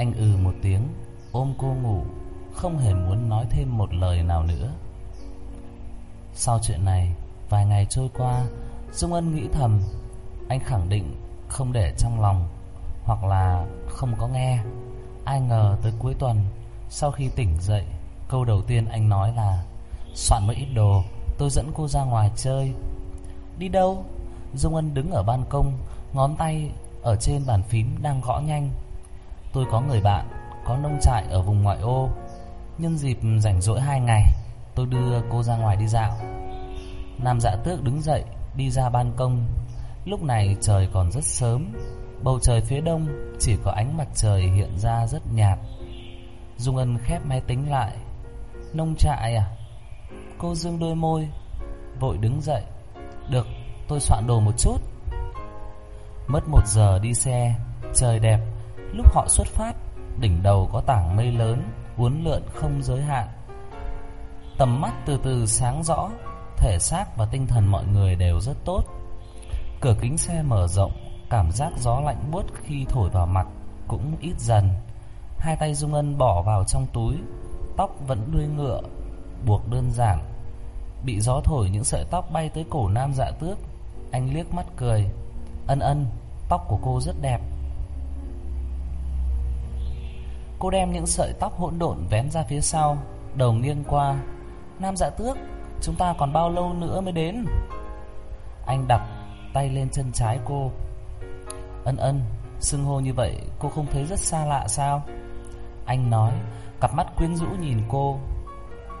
Anh ừ một tiếng, Ôm cô ngủ, Không hề muốn nói thêm một lời nào nữa. Sau chuyện này, Vài ngày trôi qua, Dung Ân nghĩ thầm, Anh khẳng định không để trong lòng, Hoặc là không có nghe. Ai ngờ tới cuối tuần, Sau khi tỉnh dậy, Câu đầu tiên anh nói là, Soạn một ít đồ, Tôi dẫn cô ra ngoài chơi. Đi đâu? Dung Ân đứng ở ban công, Ngón tay ở trên bàn phím đang gõ nhanh. Tôi có người bạn, Có nông trại ở vùng ngoại ô. Nhân dịp rảnh rỗi hai ngày, Tôi đưa cô ra ngoài đi dạo. Nam dạ tước đứng dậy, Đi ra ban công. Lúc này trời còn rất sớm, Bầu trời phía đông Chỉ có ánh mặt trời hiện ra rất nhạt. Dung Ân khép máy tính lại. Nông trại à? Cô dương đôi môi, Vội đứng dậy. Được, tôi soạn đồ một chút. Mất một giờ đi xe, Trời đẹp. Lúc họ xuất phát, Đỉnh đầu có tảng mây lớn, Uốn lượn không giới hạn. Tầm mắt từ từ sáng rõ, Thể xác và tinh thần mọi người đều rất tốt. Cửa kính xe mở rộng, Cảm giác gió lạnh buốt khi thổi vào mặt Cũng ít dần. Hai tay Dung Ân bỏ vào trong túi, Tóc vẫn đuôi ngựa, Buộc đơn giản. Bị gió thổi, những sợi tóc bay tới cổ nam dạ tước. Anh liếc mắt cười. Ân ân, Tóc của cô rất đẹp. Cô đem những sợi tóc hỗn độn vén ra phía sau, Đầu nghiêng qua. Nam dạ tước, Chúng ta còn bao lâu nữa mới đến? Anh đặt tay lên chân trái cô. Ân ân, Xưng hô như vậy, cô không thấy rất xa lạ sao? Anh nói, Cặp mắt quyến rũ nhìn cô.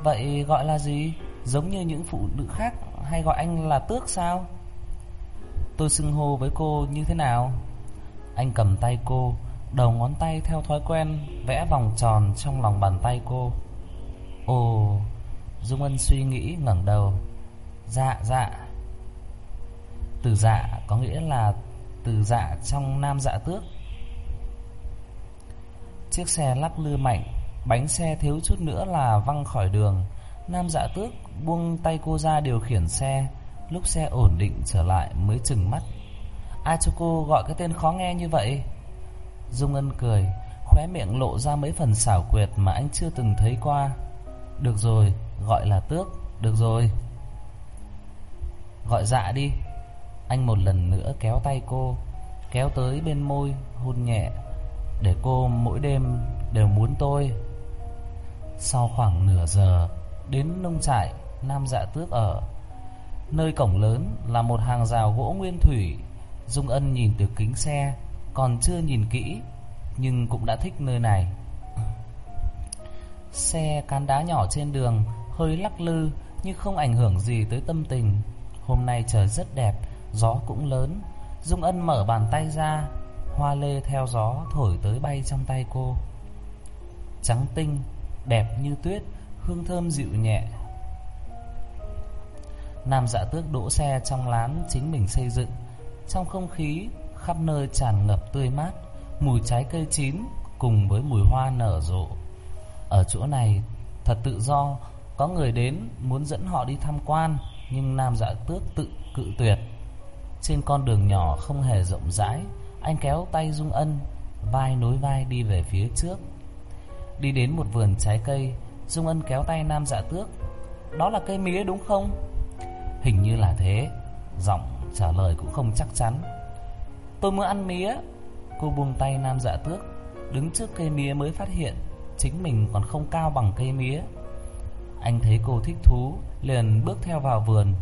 Vậy gọi là gì? Giống như những phụ nữ khác Hay gọi anh là tước sao? Tôi xưng hô với cô như thế nào? Anh cầm tay cô Đầu ngón tay theo thói quen Vẽ vòng tròn trong lòng bàn tay cô. Ồ, Dung Ân suy nghĩ ngẩng đầu. Dạ dạ. Từ dạ có nghĩa là Từ dạ trong nam dạ tước. Chiếc xe lắc lư mạnh, Bánh xe thiếu chút nữa là văng khỏi đường. Nam dạ tước buông tay cô ra điều khiển xe, Lúc xe ổn định trở lại mới chừng mắt. Ai cho cô gọi cái tên khó nghe như vậy. Dung Ân cười Khóe miệng lộ ra mấy phần xảo quyệt Mà anh chưa từng thấy qua. Được rồi, gọi là tước Được rồi. Gọi dạ đi. Anh một lần nữa kéo tay cô Kéo tới bên môi Hôn nhẹ Để cô mỗi đêm đều muốn tôi. Sau khoảng nửa giờ Đến nông trại Nam dạ tước ở. Nơi cổng lớn là một hàng rào gỗ nguyên thủy. Dung Ân nhìn từ kính xe còn chưa nhìn kỹ, Nhưng cũng đã thích nơi này. Xe cán đá nhỏ trên đường Hơi lắc lư, Nhưng không ảnh hưởng gì tới tâm tình. Hôm nay trời rất đẹp, Gió cũng lớn. Dung Ân mở bàn tay ra, Hoa lê theo gió thổi tới bay trong tay cô. Trắng tinh, Đẹp như tuyết, Hương thơm dịu nhẹ. Nam dạ tước đỗ xe trong lán chính mình xây dựng. Trong không khí khắp nơi tràn ngập tươi mát, Mùi trái cây chín cùng với mùi hoa nở rộ. Ở chỗ này, thật tự do, Có người đến muốn dẫn họ đi tham quan, Nhưng Nam dạ tước tự cự tuyệt. Trên con đường nhỏ không hề rộng rãi, Anh kéo tay Dung Ân, Vai nối vai đi về phía trước. Đi đến một vườn trái cây, Dung Ân kéo tay Nam dạ tước. Đó là cây mía đúng không? Hình như là thế. Giọng trả lời cũng không chắc chắn. Tôi muốn ăn mía. Cô buông tay nam dạ tước, Đứng trước cây mía mới phát hiện Chính mình còn không cao bằng cây mía. Anh thấy cô thích thú, Liền bước theo vào vườn.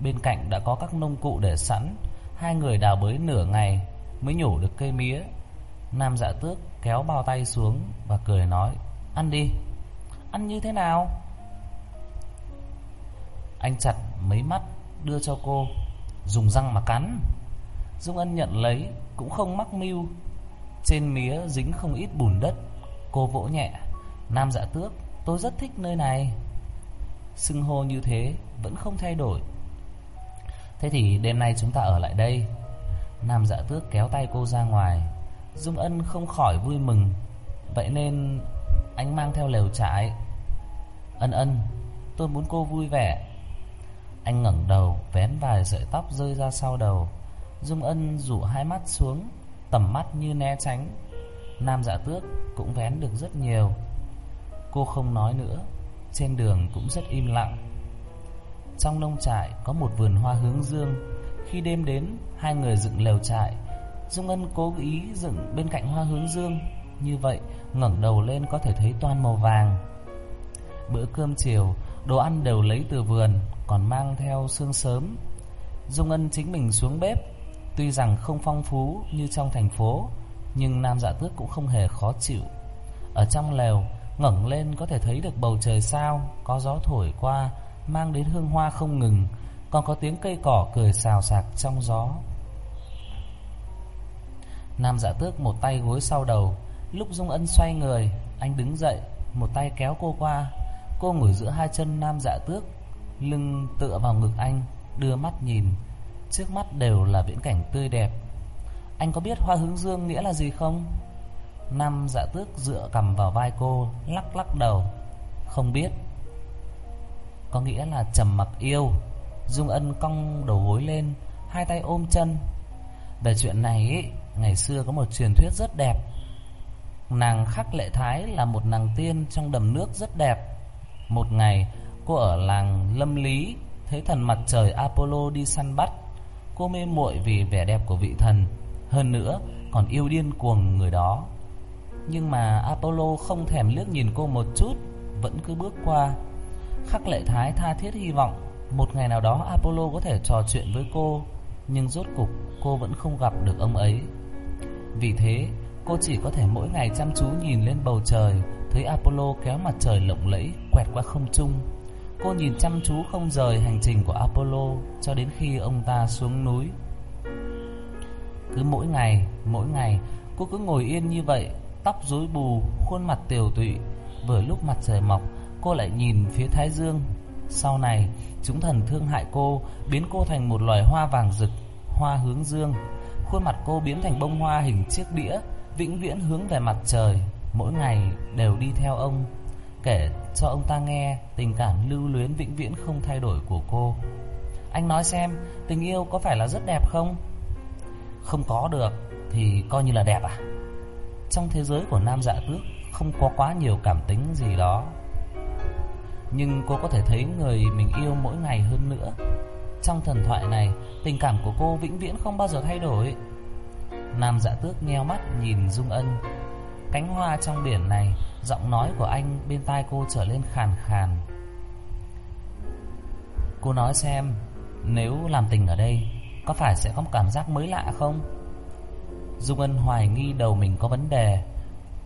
Bên cạnh đã có các nông cụ để sẵn, Hai người đào bới nửa ngày Mới nhổ được cây mía. Nam dạ tước kéo bao tay xuống Và cười nói, Ăn đi. Ăn như thế nào? Anh chặt mấy mắt đưa cho cô, Dùng răng mà cắn. Dung Ân nhận lấy, Cũng không mắc mưu. Trên mía dính không ít bùn đất. Cô vỗ nhẹ, Nam dạ tước, tôi rất thích nơi này. Xưng hô như thế Vẫn không thay đổi. Thế thì đêm nay chúng ta ở lại đây. Nam dạ tước kéo tay cô ra ngoài. Dung Ân không khỏi vui mừng. Vậy nên anh mang theo lều trại. Ân ân, Tôi muốn cô vui vẻ. Anh ngẩng đầu, Vén vài sợi tóc rơi ra sau đầu. Dung Ân rủ hai mắt xuống, Tầm mắt như né tránh. Nam dạ tước cũng vén được rất nhiều. Cô không nói nữa, Trên đường cũng rất im lặng. Trong nông trại có một vườn hoa hướng dương. Khi đêm đến, Hai người dựng lều trại. Dung Ân cố ý dựng bên cạnh hoa hướng dương. Như vậy, ngẩng đầu lên có thể thấy toàn màu vàng. Bữa cơm chiều, Đồ ăn đều lấy từ vườn, Còn mang theo xương sớm. Dung Ân chính mình xuống bếp. Tuy rằng không phong phú như trong thành phố, Nhưng Nam Dạ Tước cũng không hề khó chịu. Ở trong lều, ngẩng lên có thể thấy được bầu trời sao, Có gió thổi qua, Mang đến hương hoa không ngừng, Còn có tiếng cây cỏ cười xào xạc trong gió. Nam Dạ Tước một tay gối sau đầu, Lúc Dung Ân xoay người, Anh đứng dậy, Một tay kéo cô qua. Cô ngồi giữa hai chân Nam Dạ Tước, Lưng tựa vào ngực anh, Đưa mắt nhìn. Trước mắt đều là viễn cảnh tươi đẹp. Anh có biết hoa hướng dương nghĩa là gì không? Nam dạ tước dựa cầm vào vai cô Lắc lắc đầu. Không biết. Có nghĩa là trầm mặc yêu. Dung ân cong đầu gối lên Hai tay ôm chân. Về chuyện này ý, Ngày xưa có một truyền thuyết rất đẹp. Nàng Khắc Lệ Thái là một nàng tiên trong đầm nước rất đẹp. Một ngày cô ở làng Lâm Lý Thấy thần mặt trời Apollo đi săn bắt. Cô mê muội vì vẻ đẹp của vị thần, Hơn nữa còn yêu điên cuồng người đó. Nhưng mà Apollo không thèm liếc nhìn cô một chút, Vẫn cứ bước qua. Khắc lệ thái tha thiết hy vọng, Một ngày nào đó Apollo có thể trò chuyện với cô, Nhưng rốt cục cô vẫn không gặp được ông ấy. Vì thế, cô chỉ có thể mỗi ngày chăm chú nhìn lên bầu trời, Thấy Apollo kéo mặt trời lộng lẫy quẹt qua không trung. Cô nhìn chăm chú không rời hành trình của Apollo cho đến khi ông ta xuống núi. Cứ mỗi ngày, mỗi ngày, cô cứ ngồi yên như vậy, tóc rối bù, khuôn mặt tiều tụy. Vừa lúc mặt trời mọc, cô lại nhìn phía Thái Dương. Sau này, chúng thần thương hại cô, biến cô thành một loài hoa vàng rực, hoa hướng dương. Khuôn mặt cô biến thành bông hoa hình chiếc đĩa, vĩnh viễn hướng về mặt trời, mỗi ngày đều đi theo ông kể cho ông ta nghe tình cảm lưu luyến vĩnh viễn không thay đổi của cô. Anh nói xem, tình yêu có phải là rất đẹp không? Không có được thì coi như là đẹp à? Trong thế giới của nam dạ tước không có quá nhiều cảm tính gì đó. Nhưng cô có thể thấy người mình yêu mỗi ngày hơn nữa. Trong thần thoại này, tình cảm của cô vĩnh viễn không bao giờ thay đổi. Nam dạ tước nheo mắt nhìn Dung Ân Cánh hoa trong biển này Giọng nói của anh bên tai cô trở lên khàn khàn. Cô nói xem, Nếu làm tình ở đây, Có phải sẽ có một cảm giác mới lạ không? Dung Ân hoài nghi đầu mình có vấn đề.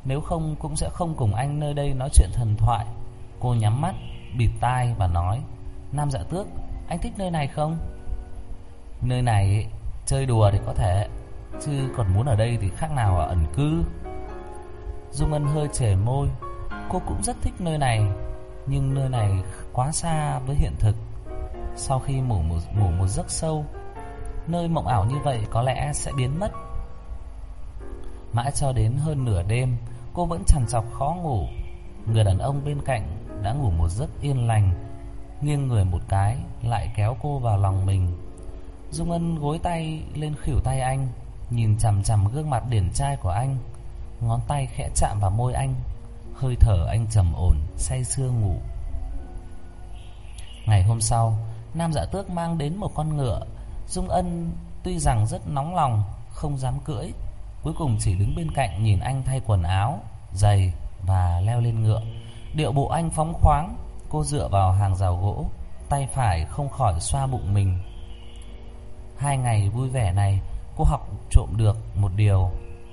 Nếu không, cũng sẽ không cùng anh nơi đây nói chuyện thần thoại. Cô nhắm mắt, Bịt tai và nói, Nam dạ tước, Anh thích nơi này không? Nơi này, chơi đùa thì có thể, Chứ còn muốn ở đây thì khác nào ở ẩn cư. Dung Ân hơi trẻ môi. Cô cũng rất thích nơi này Nhưng nơi này quá xa với hiện thực. Sau khi ngủ một, ngủ một giấc sâu Nơi mộng ảo như vậy có lẽ sẽ biến mất. Mãi cho đến hơn nửa đêm Cô vẫn chằn chọc khó ngủ. Người đàn ông bên cạnh đã ngủ một giấc yên lành Nghiêng người một cái Lại kéo cô vào lòng mình. Dung Ân gối tay lên khỉu tay anh Nhìn chằm chằm gương mặt điển trai của anh. Ngón tay khẽ chạm vào môi anh, Hơi thở anh trầm ổn, Say sưa ngủ. Ngày hôm sau, Nam dạ tước mang đến một con ngựa. Dung Ân tuy rằng rất nóng lòng, Không dám cưỡi, Cuối cùng chỉ đứng bên cạnh nhìn anh thay quần áo, Giày và leo lên ngựa. Điệu bộ anh phóng khoáng, Cô dựa vào hàng rào gỗ, Tay phải không khỏi xoa bụng mình. Hai ngày vui vẻ này, Cô học trộm được một điều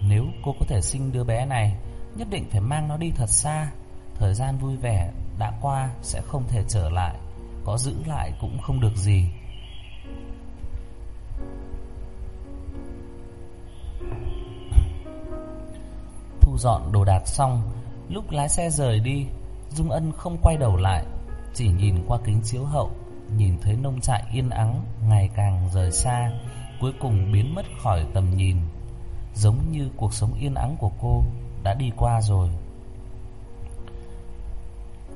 nếu cô có thể sinh đứa bé này, Nhất định phải mang nó đi thật xa. Thời gian vui vẻ đã qua, Sẽ không thể trở lại. Có giữ lại cũng không được gì. Thu dọn đồ đạc xong, Lúc lái xe rời đi, Dung Ân không quay đầu lại, Chỉ nhìn qua kính chiếu hậu, Nhìn thấy nông trại yên ắng, Ngày càng rời xa, Cuối cùng biến mất khỏi tầm nhìn. Giống như cuộc sống yên ắng của cô Đã đi qua rồi.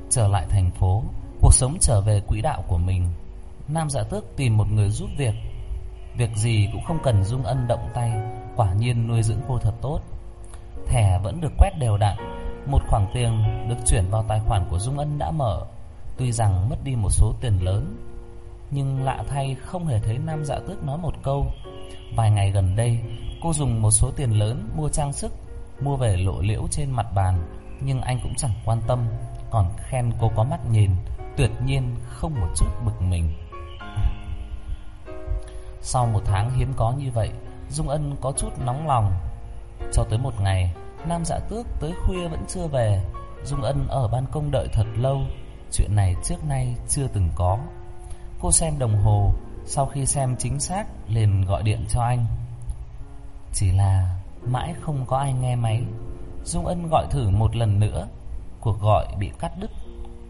Trở lại thành phố, Cuộc sống trở về quỹ đạo của mình. Nam dạ tước tìm một người giúp việc. Việc gì cũng không cần Dung Ân động tay, Quả nhiên nuôi dưỡng cô thật tốt. Thẻ vẫn được quét đều đặn, Một khoản tiền được chuyển vào tài khoản của Dung Ân đã mở. Tuy rằng mất đi một số tiền lớn, Nhưng lạ thay không hề thấy Nam Dạ Tước nói một câu. Vài ngày gần đây Cô dùng một số tiền lớn mua trang sức, Mua về lộ liễu trên mặt bàn, Nhưng anh cũng chẳng quan tâm, Còn khen cô có mắt nhìn, Tuyệt nhiên không một chút bực mình. Sau một tháng hiếm có như vậy, Dung Ân có chút nóng lòng. Cho tới một ngày, Nam dạ tước tới khuya vẫn chưa về. Dung Ân ở ban công đợi thật lâu, Chuyện này trước nay chưa từng có. Cô xem đồng hồ, Sau khi xem chính xác liền gọi điện cho anh. Chỉ là mãi không có ai nghe máy. Dung Ân gọi thử một lần nữa. Cuộc gọi bị cắt đứt.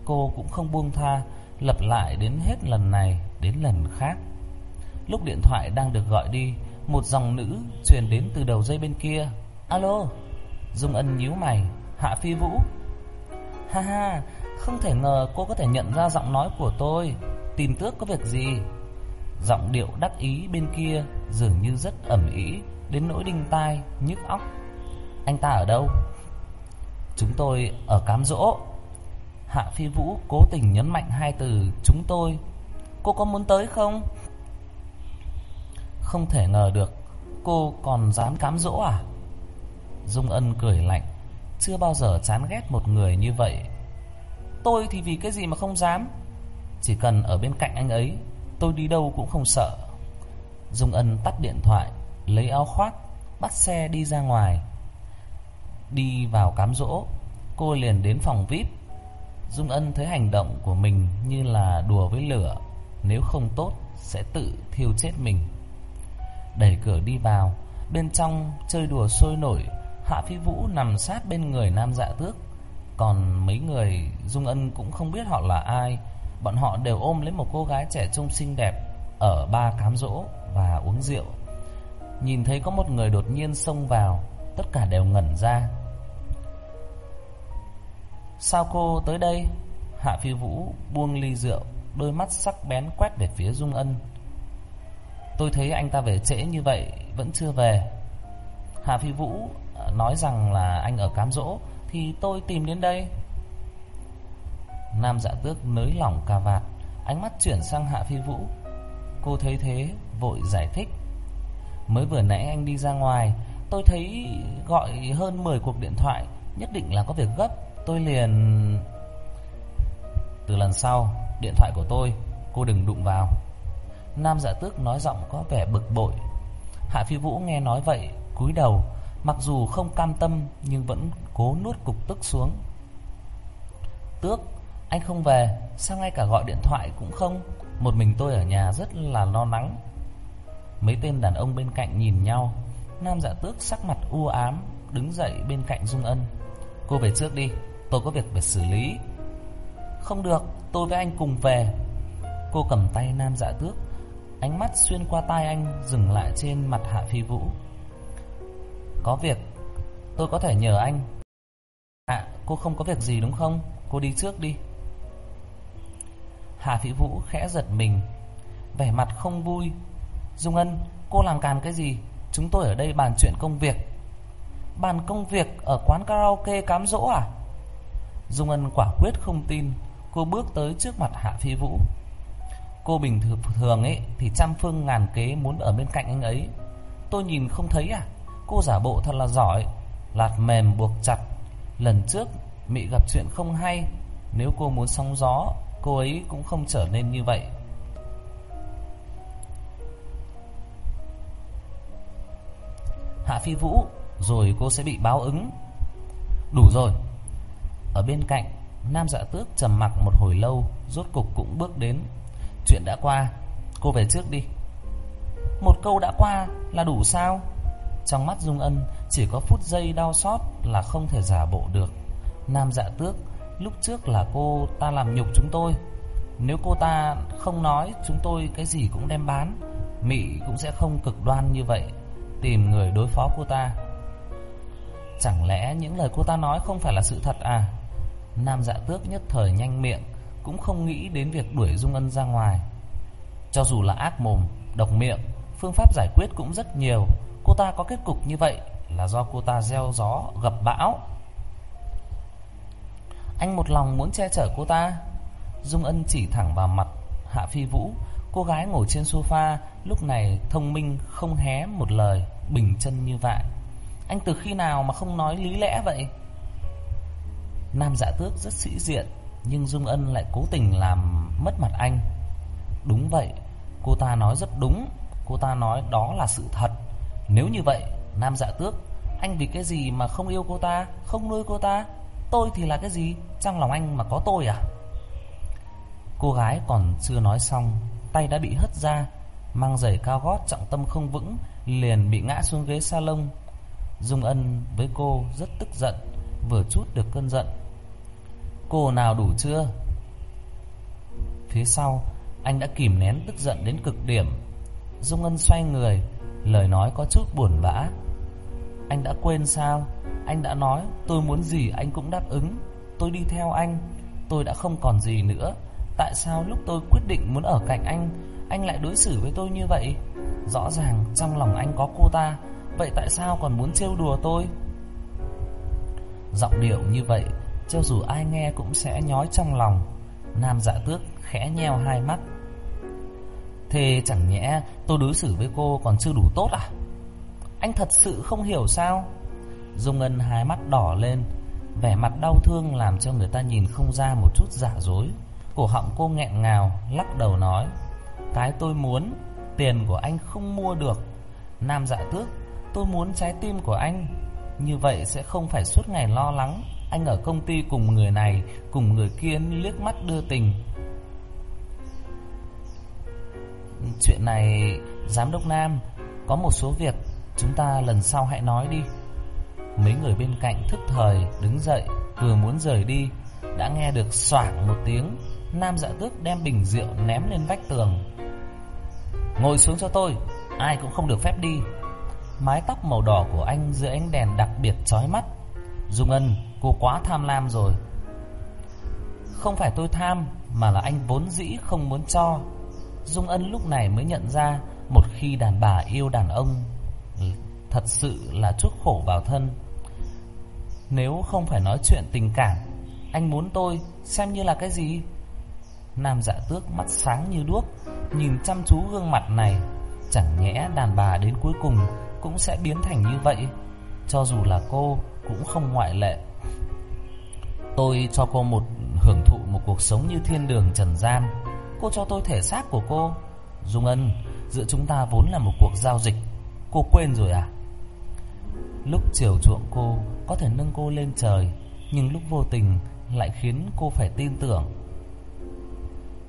Cô cũng không buông tha Lập lại đến hết lần này, đến lần khác. Lúc điện thoại đang được gọi đi, Một dòng nữ truyền đến từ đầu dây bên kia. Alo? Dung Ân nhíu mày. Hạ Phi Vũ. Ha ha, Không thể ngờ cô có thể nhận ra giọng nói của tôi. Tìm tước có việc gì? Giọng điệu đắc ý bên kia Dường như rất ẩm ý. Đến nỗi đinh tai, nhức óc. Anh ta ở đâu? Chúng tôi ở cám dỗ. Hạ Phi Vũ cố tình nhấn mạnh hai từ Chúng tôi Cô có muốn tới không? Không thể ngờ được Cô còn dám cám dỗ à? Dung Ân cười lạnh Chưa bao giờ chán ghét một người như vậy. Tôi thì vì cái gì mà không dám? Chỉ cần ở bên cạnh anh ấy Tôi đi đâu cũng không sợ. Dung Ân tắt điện thoại. Lấy áo khoác, Bắt xe đi ra ngoài. Đi vào cám dỗ, Cô liền đến phòng VIP. Dung Ân thấy hành động của mình như là đùa với lửa, Nếu không tốt sẽ tự thiêu chết mình. Đẩy cửa đi vào, Bên trong chơi đùa sôi nổi, Hạ Phi Vũ nằm sát bên người Nam Dạ Tước. Còn mấy người, Dung Ân cũng không biết họ là ai. Bọn họ đều ôm lấy một cô gái trẻ trung xinh đẹp Ở ba cám dỗ và uống rượu. Nhìn thấy có một người đột nhiên xông vào, Tất cả đều ngẩn ra. Sao cô tới đây? Hạ Phi Vũ buông ly rượu, Đôi mắt sắc bén quét về phía Dung Ân. Tôi thấy anh ta về trễ như vậy, Vẫn chưa về. Hạ Phi Vũ à, nói rằng là anh ở cám dỗ, Thì tôi tìm đến đây. Nam dạ tước nới lỏng cà vạt, Ánh mắt chuyển sang Hạ Phi Vũ. Cô thấy thế, vội giải thích. Mới vừa nãy anh đi ra ngoài, Tôi thấy gọi hơn 10 cuộc điện thoại, Nhất định là có việc gấp. Tôi liền, Từ lần sau, Điện thoại của tôi, Cô đừng đụng vào. Nam dạ tước nói giọng có vẻ bực bội. Hạ Phi Vũ nghe nói vậy, cúi đầu, Mặc dù không cam tâm, Nhưng vẫn cố nuốt cục tức xuống. Tước, Anh không về, Sao ngay cả gọi điện thoại cũng không? Một mình tôi ở nhà rất là lo lắng. Mấy tên đàn ông bên cạnh nhìn nhau. Nam dạ tước sắc mặt u ám, Đứng dậy bên cạnh Dung Ân. Cô về trước đi, Tôi có việc phải xử lý. Không được, tôi với anh cùng về. Cô cầm tay Nam dạ tước, Ánh mắt xuyên qua tai anh, Dừng lại trên mặt Hạ Phi Vũ. Có việc, Tôi có thể nhờ anh. À cô không có việc gì đúng không? Cô đi trước đi. Hạ Phi Vũ khẽ giật mình, Vẻ mặt không vui. Dung Ân, cô làm càn cái gì? Chúng tôi ở đây bàn chuyện công việc. Bàn công việc ở quán karaoke cám dỗ à? Dung Ân quả quyết không tin. Cô bước tới trước mặt Hạ Phi Vũ. Cô bình thường ấy, Thì trăm phương ngàn kế muốn ở bên cạnh anh ấy. Tôi nhìn không thấy à? Cô giả bộ thật là giỏi, Lạt mềm buộc chặt. Lần trước Mị gặp chuyện không hay. Nếu cô muốn sóng gió, Cô ấy cũng không trở nên như vậy. Hạ Phi Vũ, Rồi cô sẽ bị báo ứng. Đủ rồi. Ở bên cạnh, Nam dạ tước trầm mặc một hồi lâu, Rốt cục cũng bước đến. Chuyện đã qua, Cô về trước đi. Một câu đã qua là đủ sao? Trong mắt Dung Ân, Chỉ có phút giây đau xót Là không thể giả bộ được. Nam dạ tước, Lúc trước là cô ta làm nhục chúng tôi. Nếu cô ta không nói, Chúng tôi cái gì cũng đem bán. Mỹ cũng sẽ không cực đoan như vậy. Tìm người đối phó cô ta. Chẳng lẽ những lời cô ta nói không phải là sự thật à? Nam dạ tước nhất thời nhanh miệng Cũng không nghĩ đến việc đuổi Dung Ân ra ngoài. Cho dù là ác mồm, độc miệng Phương pháp giải quyết cũng rất nhiều. Cô ta có kết cục như vậy là do cô ta gieo gió gặp bão. Anh một lòng muốn che chở cô ta. Dung Ân chỉ thẳng vào mặt Hạ Phi Vũ, cô gái ngồi trên sofa, lúc này thông minh không hé một lời, bình chân như vậy. Anh từ khi nào mà không nói lý lẽ vậy? Nam dạ tước rất sĩ diện, nhưng Dung Ân lại cố tình làm mất mặt anh. Đúng vậy, cô ta nói rất đúng, cô ta nói đó là sự thật. Nếu như vậy, Nam dạ tước, anh vì cái gì mà không yêu cô ta, không nuôi cô ta? Tôi thì là cái gì? Trong lòng anh mà có tôi à? Cô gái còn chưa nói xong, tay đã bị hất ra, mang giày cao gót trọng tâm không vững, liền bị ngã xuống ghế salon. Dung Ân với cô rất tức giận, vừa chút được cơn giận. Cô nào đủ chưa? Phía sau, anh đã kìm nén tức giận đến cực điểm. Dung Ân xoay người, lời nói có chút buồn bã. Anh đã quên sao? Anh đã nói tôi muốn gì anh cũng đáp ứng. Tôi đi theo anh, tôi đã không còn gì nữa. Tại sao lúc tôi quyết định muốn ở cạnh anh, anh lại đối xử với tôi như vậy? Rõ ràng trong lòng anh có cô ta, vậy tại sao còn muốn trêu đùa tôi? Giọng điệu như vậy, cho dù ai nghe cũng sẽ nhói trong lòng. Nam dạ tước khẽ nheo hai mắt. Thế chẳng nhẽ tôi đối xử với cô còn chưa đủ tốt à? Anh thật sự không hiểu sao? Dung Ngân hai mắt đỏ lên, vẻ mặt đau thương làm cho người ta nhìn không ra một chút giả dối. Cổ họng cô nghẹn ngào, lắc đầu nói, cái tôi muốn, tiền của anh không mua được. Nam dạ tước, tôi muốn trái tim của anh. Như vậy sẽ không phải suốt ngày lo lắng, anh ở công ty cùng người này, cùng người kia liếc mắt đưa tình. Chuyện này, Giám đốc Nam, có một số việc chúng ta lần sau hãy nói đi. Mấy người bên cạnh thức thời đứng dậy Vừa muốn rời đi Đã nghe được xoảng một tiếng Nam dạ tước đem bình rượu ném lên vách tường Ngồi xuống cho tôi, Ai cũng không được phép đi. Mái tóc màu đỏ của anh dưới ánh đèn đặc biệt chói mắt. Dung Ân, Cô quá tham lam rồi. Không phải tôi tham, Mà là anh vốn dĩ không muốn cho. Dung Ân lúc này mới nhận ra Một khi đàn bà yêu đàn ông, Thật sự là chuốc khổ vào thân. Nếu không phải nói chuyện tình cảm, Anh muốn tôi xem như là cái gì? Nam dạ tước mắt sáng như đuốc. Nhìn chăm chú gương mặt này Chẳng nhẽ đàn bà đến cuối cùng Cũng sẽ biến thành như vậy Cho dù là cô Cũng không ngoại lệ. Tôi cho cô một hưởng thụ Một cuộc sống như thiên đường trần gian. Cô cho tôi thể xác của cô. Dung Ân Giữa chúng ta vốn là một cuộc giao dịch. Cô quên rồi à? Lúc chiều chuộng cô có thể nâng cô lên trời, nhưng lúc vô tình lại khiến cô phải tin tưởng.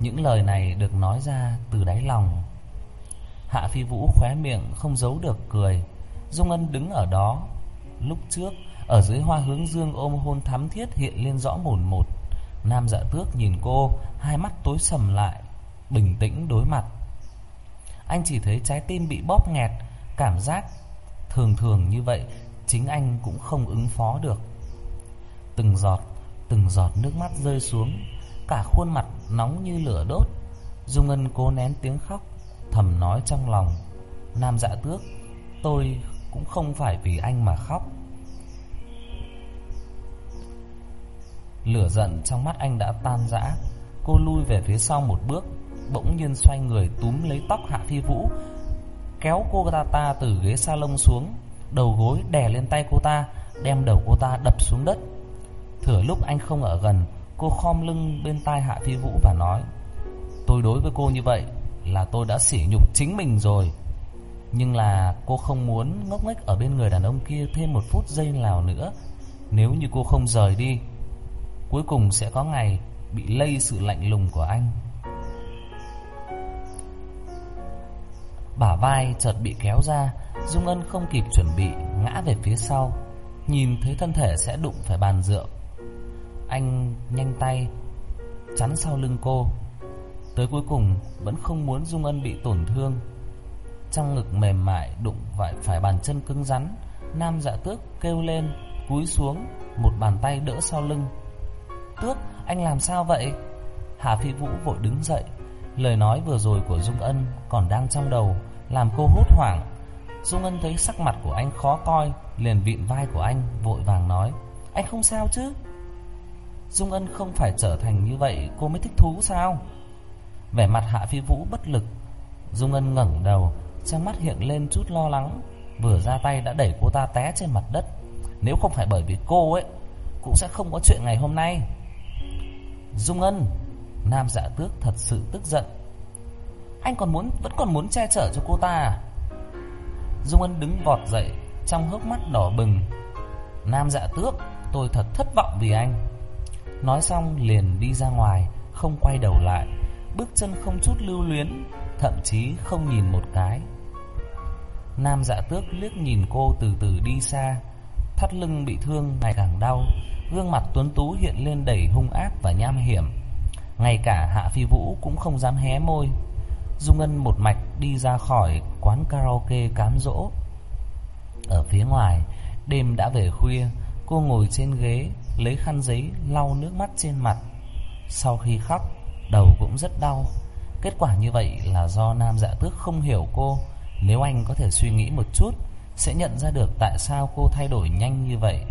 Những lời này được nói ra từ đáy lòng. Hạ Phi Vũ khóe miệng không giấu được cười. Dung Ân đứng ở đó. Lúc trước, ở dưới hoa hướng dương ôm hôn thắm thiết hiện lên rõ mồn một. Nam dạ tước nhìn cô, hai mắt tối sầm lại, bình tĩnh đối mặt. Anh chỉ thấy trái tim bị bóp nghẹt, cảm giác thường thường như vậy chính anh cũng không ứng phó được. Từng giọt, từng giọt nước mắt rơi xuống, cả khuôn mặt nóng như lửa đốt. Dung Ngân cố nén tiếng khóc, thầm nói trong lòng, Nam dạ tước, tôi cũng không phải vì anh mà khóc. Lửa giận trong mắt anh đã tan rã, cô lui về phía sau một bước, bỗng nhiên xoay người túm lấy tóc Hạ Phi Vũ, kéo cô ta ta từ ghế salon xuống, đầu gối đè lên tay cô ta, đem đầu cô ta đập xuống đất. Thừa lúc anh không ở gần, cô khom lưng bên tai Hạ Phi Vũ và nói: "Tôi đối với cô như vậy là tôi đã sỉ nhục chính mình rồi." Nhưng là cô không muốn ngốc nghếch ở bên người đàn ông kia thêm một phút giây nào nữa. Nếu như cô không rời đi, cuối cùng sẽ có ngày bị lây sự lạnh lùng của anh. Bả vai chợt bị kéo ra, Dung Ân không kịp chuẩn bị ngã về phía sau, nhìn thấy thân thể sẽ đụng phải bàn rượu. Anh nhanh tay chắn sau lưng cô. Tới cuối cùng vẫn không muốn Dung Ân bị tổn thương. Trong ngực mềm mại đụng phải phải bàn chân cứng rắn, Nam Dạ Tước kêu lên, cúi xuống, một bàn tay đỡ sau lưng. "Tước, anh làm sao vậy?" Hà Phi Vũ vội đứng dậy, lời nói vừa rồi của Dung Ân còn đang trong đầu, làm cô hốt hoảng Dung ân thấy sắc mặt của anh khó coi Liền vịn vai của anh Vội vàng nói Anh không sao chứ Dung Ân không phải trở thành như vậy, Cô mới thích thú sao? Vẻ mặt Hạ Phi Vũ bất lực. Dung Ân ngẩng đầu, Trong mắt hiện lên chút lo lắng. Vừa ra tay đã đẩy cô ta té trên mặt đất. Nếu không phải bởi vì cô ấy, Cũng sẽ không có chuyện ngày hôm nay. Dung Ân, Nam dạ tước thật sự tức giận. Anh còn muốn, Vẫn còn muốn che chở cho cô ta à? Dung Ân đứng vọt dậy, Trong hốc mắt đỏ bừng. Nam dạ tước, Tôi thật thất vọng vì anh. Nói xong liền đi ra ngoài, Không quay đầu lại, Bước chân không chút lưu luyến, Thậm chí không nhìn một cái. Nam dạ tước liếc nhìn cô từ từ đi xa, Thắt lưng bị thương ngày càng đau, Gương mặt tuấn tú hiện lên đầy hung ác và nham hiểm. Ngay cả Hạ Phi Vũ cũng không dám hé môi. Dung Ngân một mạch đi ra khỏi quán karaoke cám dỗ. Ở phía ngoài, Đêm đã về khuya, Cô ngồi trên ghế Lấy khăn giấy lau nước mắt trên mặt. Sau khi khóc, Đầu cũng rất đau. Kết quả như vậy là do Nam Dạ Tước không hiểu cô. Nếu anh có thể suy nghĩ một chút, Sẽ nhận ra được tại sao cô thay đổi nhanh như vậy.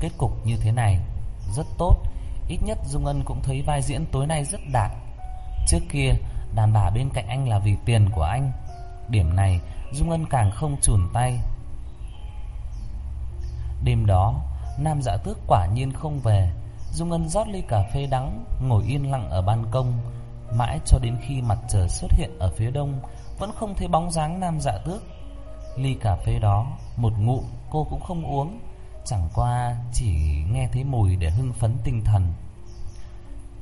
Kết cục như thế này, Rất tốt. Ít nhất Dung Ân cũng thấy vai diễn tối nay rất đạt. Trước kia, Đàn bà bên cạnh anh là vì tiền của anh. Điểm này, Dung Ân càng không chùn tay. Đêm đó Nam dạ tước quả nhiên không về. Dung Ân rót ly cà phê đắng, Ngồi yên lặng ở ban công. Mãi cho đến khi mặt trời xuất hiện ở phía đông, Vẫn không thấy bóng dáng nam dạ tước. Ly cà phê đó, Một ngụm, cô cũng không uống. Chẳng qua chỉ nghe thấy mùi để hưng phấn tinh thần.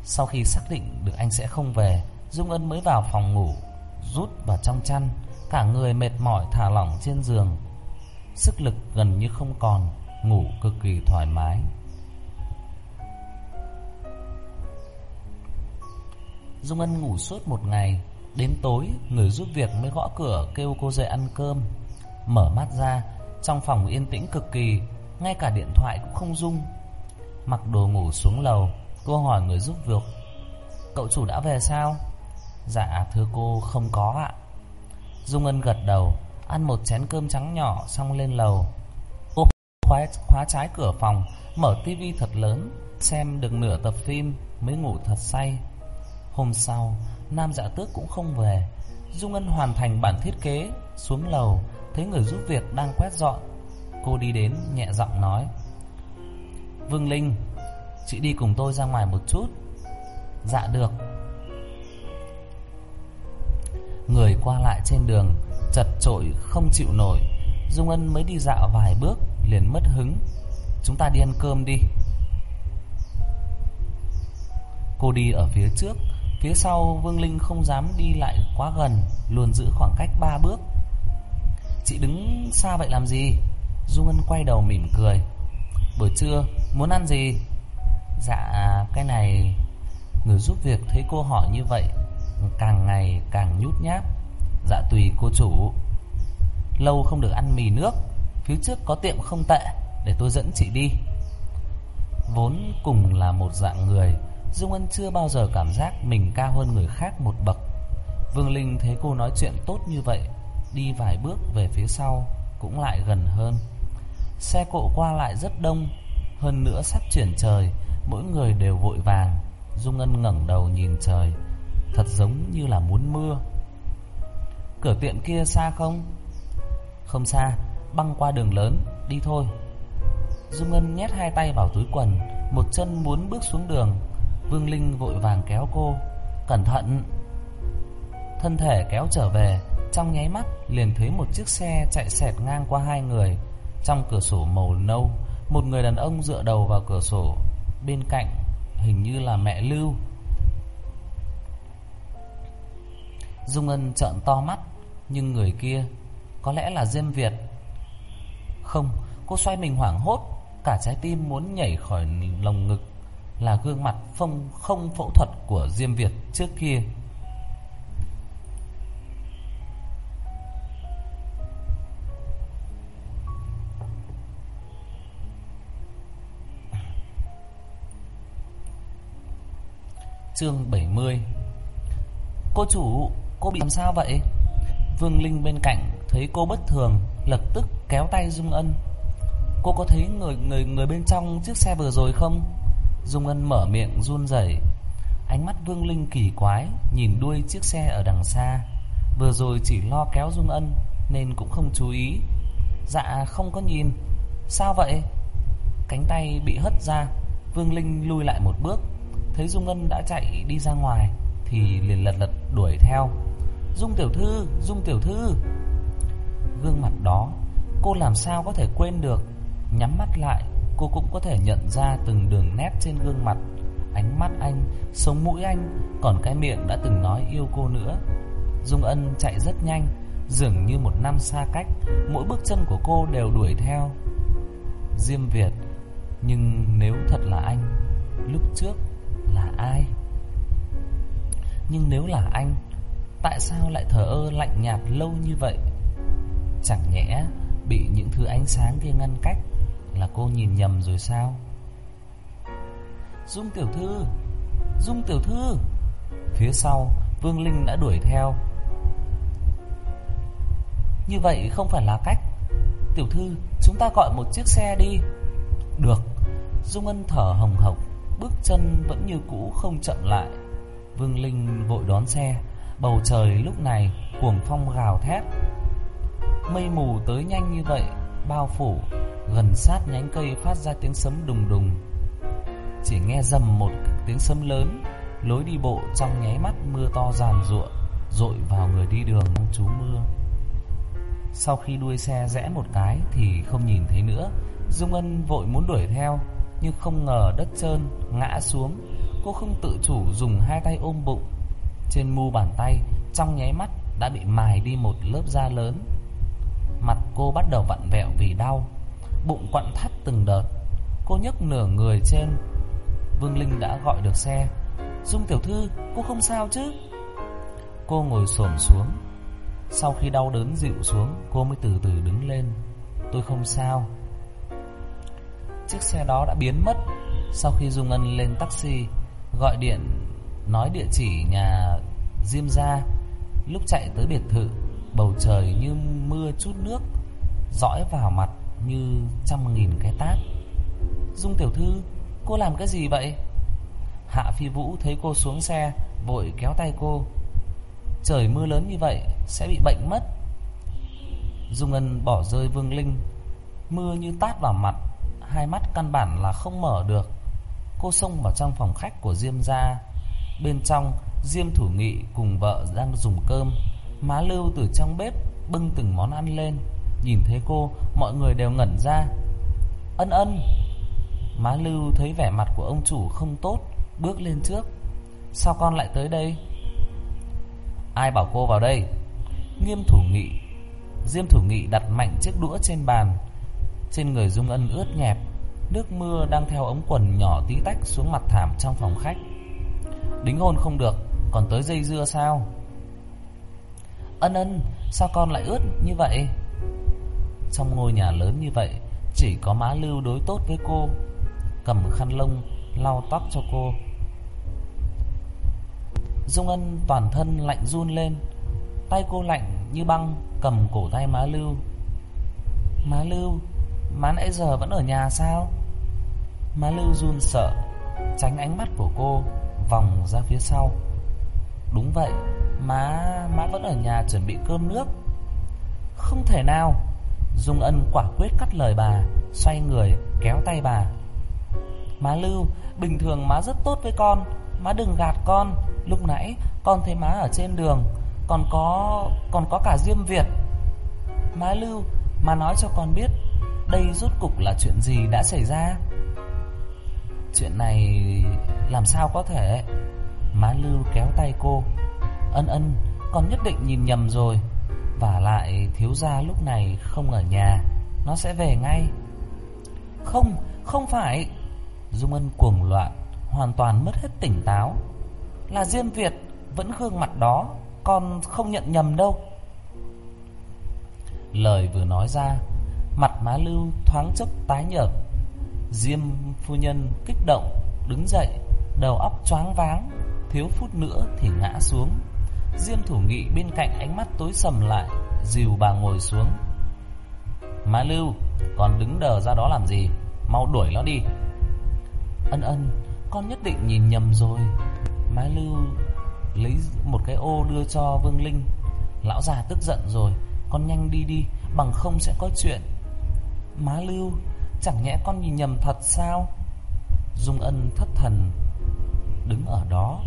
Sau khi xác định được anh sẽ không về Dung Ân mới vào phòng ngủ, Rút vào trong chăn, Cả người mệt mỏi thả lỏng trên giường. Sức lực gần như không còn. Ngủ cực kỳ thoải mái. Dung Ân ngủ suốt một ngày, Đến tối, người giúp việc mới gõ cửa Kêu cô dậy ăn cơm. Mở mắt ra, Trong phòng yên tĩnh cực kỳ, Ngay cả điện thoại cũng không rung. Mặc đồ ngủ xuống lầu, Cô hỏi người giúp việc, Cậu chủ đã về sao? Dạ thưa cô, không có ạ. Dung Ân gật đầu, Ăn một chén cơm trắng nhỏ xong lên lầu khóa, khóa trái cửa phòng Mở tivi thật lớn Xem được nửa tập phim Mới ngủ thật say. Hôm sau Nam dạ tước cũng không về. Dung Ân hoàn thành bản thiết kế Xuống lầu Thấy người giúp việc đang quét dọn. Cô đi đến nhẹ giọng nói Vương Linh Chị đi cùng tôi ra ngoài một chút. Dạ được. Người qua lại trên đường Chật trội không chịu nổi. Dung Ân mới đi dạo vài bước Liền mất hứng. Chúng ta đi ăn cơm đi. Cô đi ở phía trước. Phía sau, Vương Linh không dám đi lại quá gần, Luôn giữ khoảng cách ba bước. Chị đứng xa vậy làm gì? Du ngân quay đầu mỉm cười. Buổi trưa, muốn ăn gì? Dạ cái này. Người giúp việc thấy cô hỏi như vậy, Càng ngày càng nhút nhát. Dạ tùy cô chủ. Lâu không được ăn mì nước. Phía trước có tiệm không tệ, Để tôi dẫn chị đi. Vốn cùng là một dạng người Dung Ân chưa bao giờ cảm giác Mình cao hơn người khác một bậc. Vương Linh thấy cô nói chuyện tốt như vậy, Đi vài bước về phía sau, Cũng lại gần hơn. Xe cộ qua lại rất đông, Hơn nữa sắp chuyển trời, Mỗi người đều vội vàng. Dung Ân ngẩng đầu nhìn trời, Thật giống như là muốn mưa. Cửa tiệm kia xa không? Không xa. Băng qua đường lớn, Đi thôi. Dung ngân nhét hai tay vào túi quần, Một chân muốn bước xuống đường. Vương Linh vội vàng kéo cô, Cẩn thận. Thân thể kéo trở về, Trong nháy mắt liền thấy một chiếc xe chạy xẹt ngang qua hai người. Trong cửa sổ màu nâu, Một người đàn ông dựa đầu vào cửa sổ, Bên cạnh Hình như là mẹ Lưu. Dung ngân trợn to mắt, Nhưng người kia, Có lẽ là Diêm Việt. Không? Cô xoay mình hoảng hốt Cả trái tim muốn nhảy khỏi lồng ngực Là gương mặt không, không phẫu thuật của Diêm Việt trước kia. Chương 70 Cô chủ Cô bị làm sao vậy? Vương Linh bên cạnh Thấy cô bất thường Lập tức kéo tay Dung Ân. Cô có thấy người người người bên trong chiếc xe vừa rồi không? Dung Ân mở miệng run rẩy. Ánh mắt Vương Linh kỳ quái Nhìn đuôi chiếc xe ở đằng xa. Vừa rồi chỉ lo kéo Dung Ân Nên cũng không chú ý. Dạ không có nhìn. Sao vậy? Cánh tay bị hất ra Vương Linh lui lại một bước. Thấy Dung Ân đã chạy đi ra ngoài Thì liền lật lật đuổi theo. Dung tiểu thư, Dung tiểu thư. Gương mặt đó. Cô làm sao có thể quên được? Nhắm mắt lại, Cô cũng có thể nhận ra từng đường nét trên gương mặt. Ánh mắt anh, Sống mũi anh, Còn cái miệng đã từng nói yêu cô nữa. Dung Ân chạy rất nhanh, Dường như một năm xa cách, Mỗi bước chân của cô đều đuổi theo. Diêm Việt, Nhưng nếu thật là anh, Lúc trước là ai? Nhưng nếu là anh, Tại sao lại thở ơ lạnh nhạt lâu như vậy? Chẳng nhẽ Bị những thứ ánh sáng kia ngăn cách Là cô nhìn nhầm rồi sao? Dung tiểu thư, Dung tiểu thư. Phía sau, Vương Linh đã đuổi theo. Như vậy không phải là cách. Tiểu thư, Chúng ta gọi một chiếc xe đi. Được. Dung Ân thở hồng hộc, Bước chân vẫn như cũ không chậm lại. Vương Linh vội đón xe. Bầu trời lúc này cuồng phong gào thét. Mây mù tới nhanh như vậy, Bao phủ, Gần sát nhánh cây phát ra tiếng sấm đùng đùng. Chỉ nghe dầm một tiếng sấm lớn, Lối đi bộ trong nháy mắt mưa to giàn ruộng Rội vào người đi đường chú mưa. Sau khi đuôi xe rẽ một cái Thì không nhìn thấy nữa Dung Ân vội muốn đuổi theo, Nhưng không ngờ đất trơn, Ngã xuống, Cô không tự chủ dùng hai tay ôm bụng. Trên mu bàn tay, Trong nháy mắt đã bị mài đi một lớp da lớn. Mặt cô bắt đầu vặn vẹo vì đau. Bụng quặn thắt từng đợt. Cô nhấc nửa người trên. Vương Linh đã gọi được xe. Dung tiểu thư, cô không sao chứ? Cô ngồi xổm xuống. Sau khi đau đớn dịu xuống, Cô mới từ từ đứng lên. Tôi không sao. Chiếc xe đó đã biến mất. Sau khi Dung Ân lên taxi, Gọi điện, Nói địa chỉ nhà Diêm Gia, Lúc chạy tới biệt thự Bầu trời như mưa chút nước, Dõi vào mặt như trăm nghìn cái tát. Dung tiểu thư, Cô làm cái gì vậy? Hạ phi vũ thấy cô xuống xe, Vội kéo tay cô. Trời mưa lớn như vậy, Sẽ bị bệnh mất. Dung Ân bỏ rơi Vương Linh. Mưa như tát vào mặt, Hai mắt căn bản là không mở được. Cô xông vào trong phòng khách của Diêm gia. Bên trong, Diêm thủ nghị cùng vợ đang dùng cơm. Má Lưu từ trong bếp Bưng từng món ăn lên. Nhìn thấy cô, mọi người đều ngẩn ra. Ân ân. Má Lưu thấy vẻ mặt của ông chủ không tốt, Bước lên trước. Sao con lại tới đây? Ai bảo cô vào đây? Nghiêm thủ nghị. Diêm thủ nghị đặt mạnh chiếc đũa trên bàn. Trên người Dung Ân ướt nhẹp, Nước mưa đang theo ống quần nhỏ tí tách xuống mặt thảm trong phòng khách. Đính hôn không được, Còn tới dây dưa sao? Ân ân, Sao con lại ướt như vậy? Trong ngôi nhà lớn như vậy, Chỉ có má lưu đối tốt với cô, Cầm khăn lông, Lau tóc cho cô. Dung Ân toàn thân lạnh run lên, Tay cô lạnh như băng, Cầm cổ tay má lưu. Má lưu, Má nãy giờ vẫn ở nhà sao? Má lưu run sợ, Tránh ánh mắt của cô Vòng ra phía sau. Đúng vậy Má, má vẫn ở nhà chuẩn bị cơm nước. Không thể nào. Dung Ân quả quyết cắt lời bà Xoay người kéo tay bà. Má Lưu Bình thường má rất tốt với con. Má đừng gạt con. Lúc nãy con thấy má ở trên đường. Còn có còn có cả Diêm Việt. Má Lưu Má nói cho con biết Đây rốt cục là chuyện gì đã xảy ra? Chuyện này Làm sao có thể? Má Lưu kéo tay cô. Ân ân Con nhất định nhìn nhầm rồi. Và lại thiếu gia lúc này không ở nhà Nó sẽ về ngay. Không, không phải. Dung Ân cuồng loạn Hoàn toàn mất hết tỉnh táo. Là Diêm Việt Vẫn gương mặt đó Con không nhận nhầm đâu. Lời vừa nói ra Mặt má lưu thoáng chốc tái nhợt. Diêm phu nhân kích động Đứng dậy Đầu óc choáng váng. Thiếu phút nữa thì ngã xuống. Diêm thủ nghị bên cạnh ánh mắt tối sầm lại, Dìu bà ngồi xuống. Má Lưu, Còn đứng đờ ra đó làm gì? Mau đuổi nó đi. Ân ân, Con nhất định nhìn nhầm rồi. Má Lưu lấy một cái ô đưa cho Vương Linh. Lão già tức giận rồi, Con nhanh đi đi, Bằng không sẽ có chuyện. Má Lưu, Chẳng nhẽ con nhìn nhầm thật sao? Dung Ân thất thần, Đứng ở đó.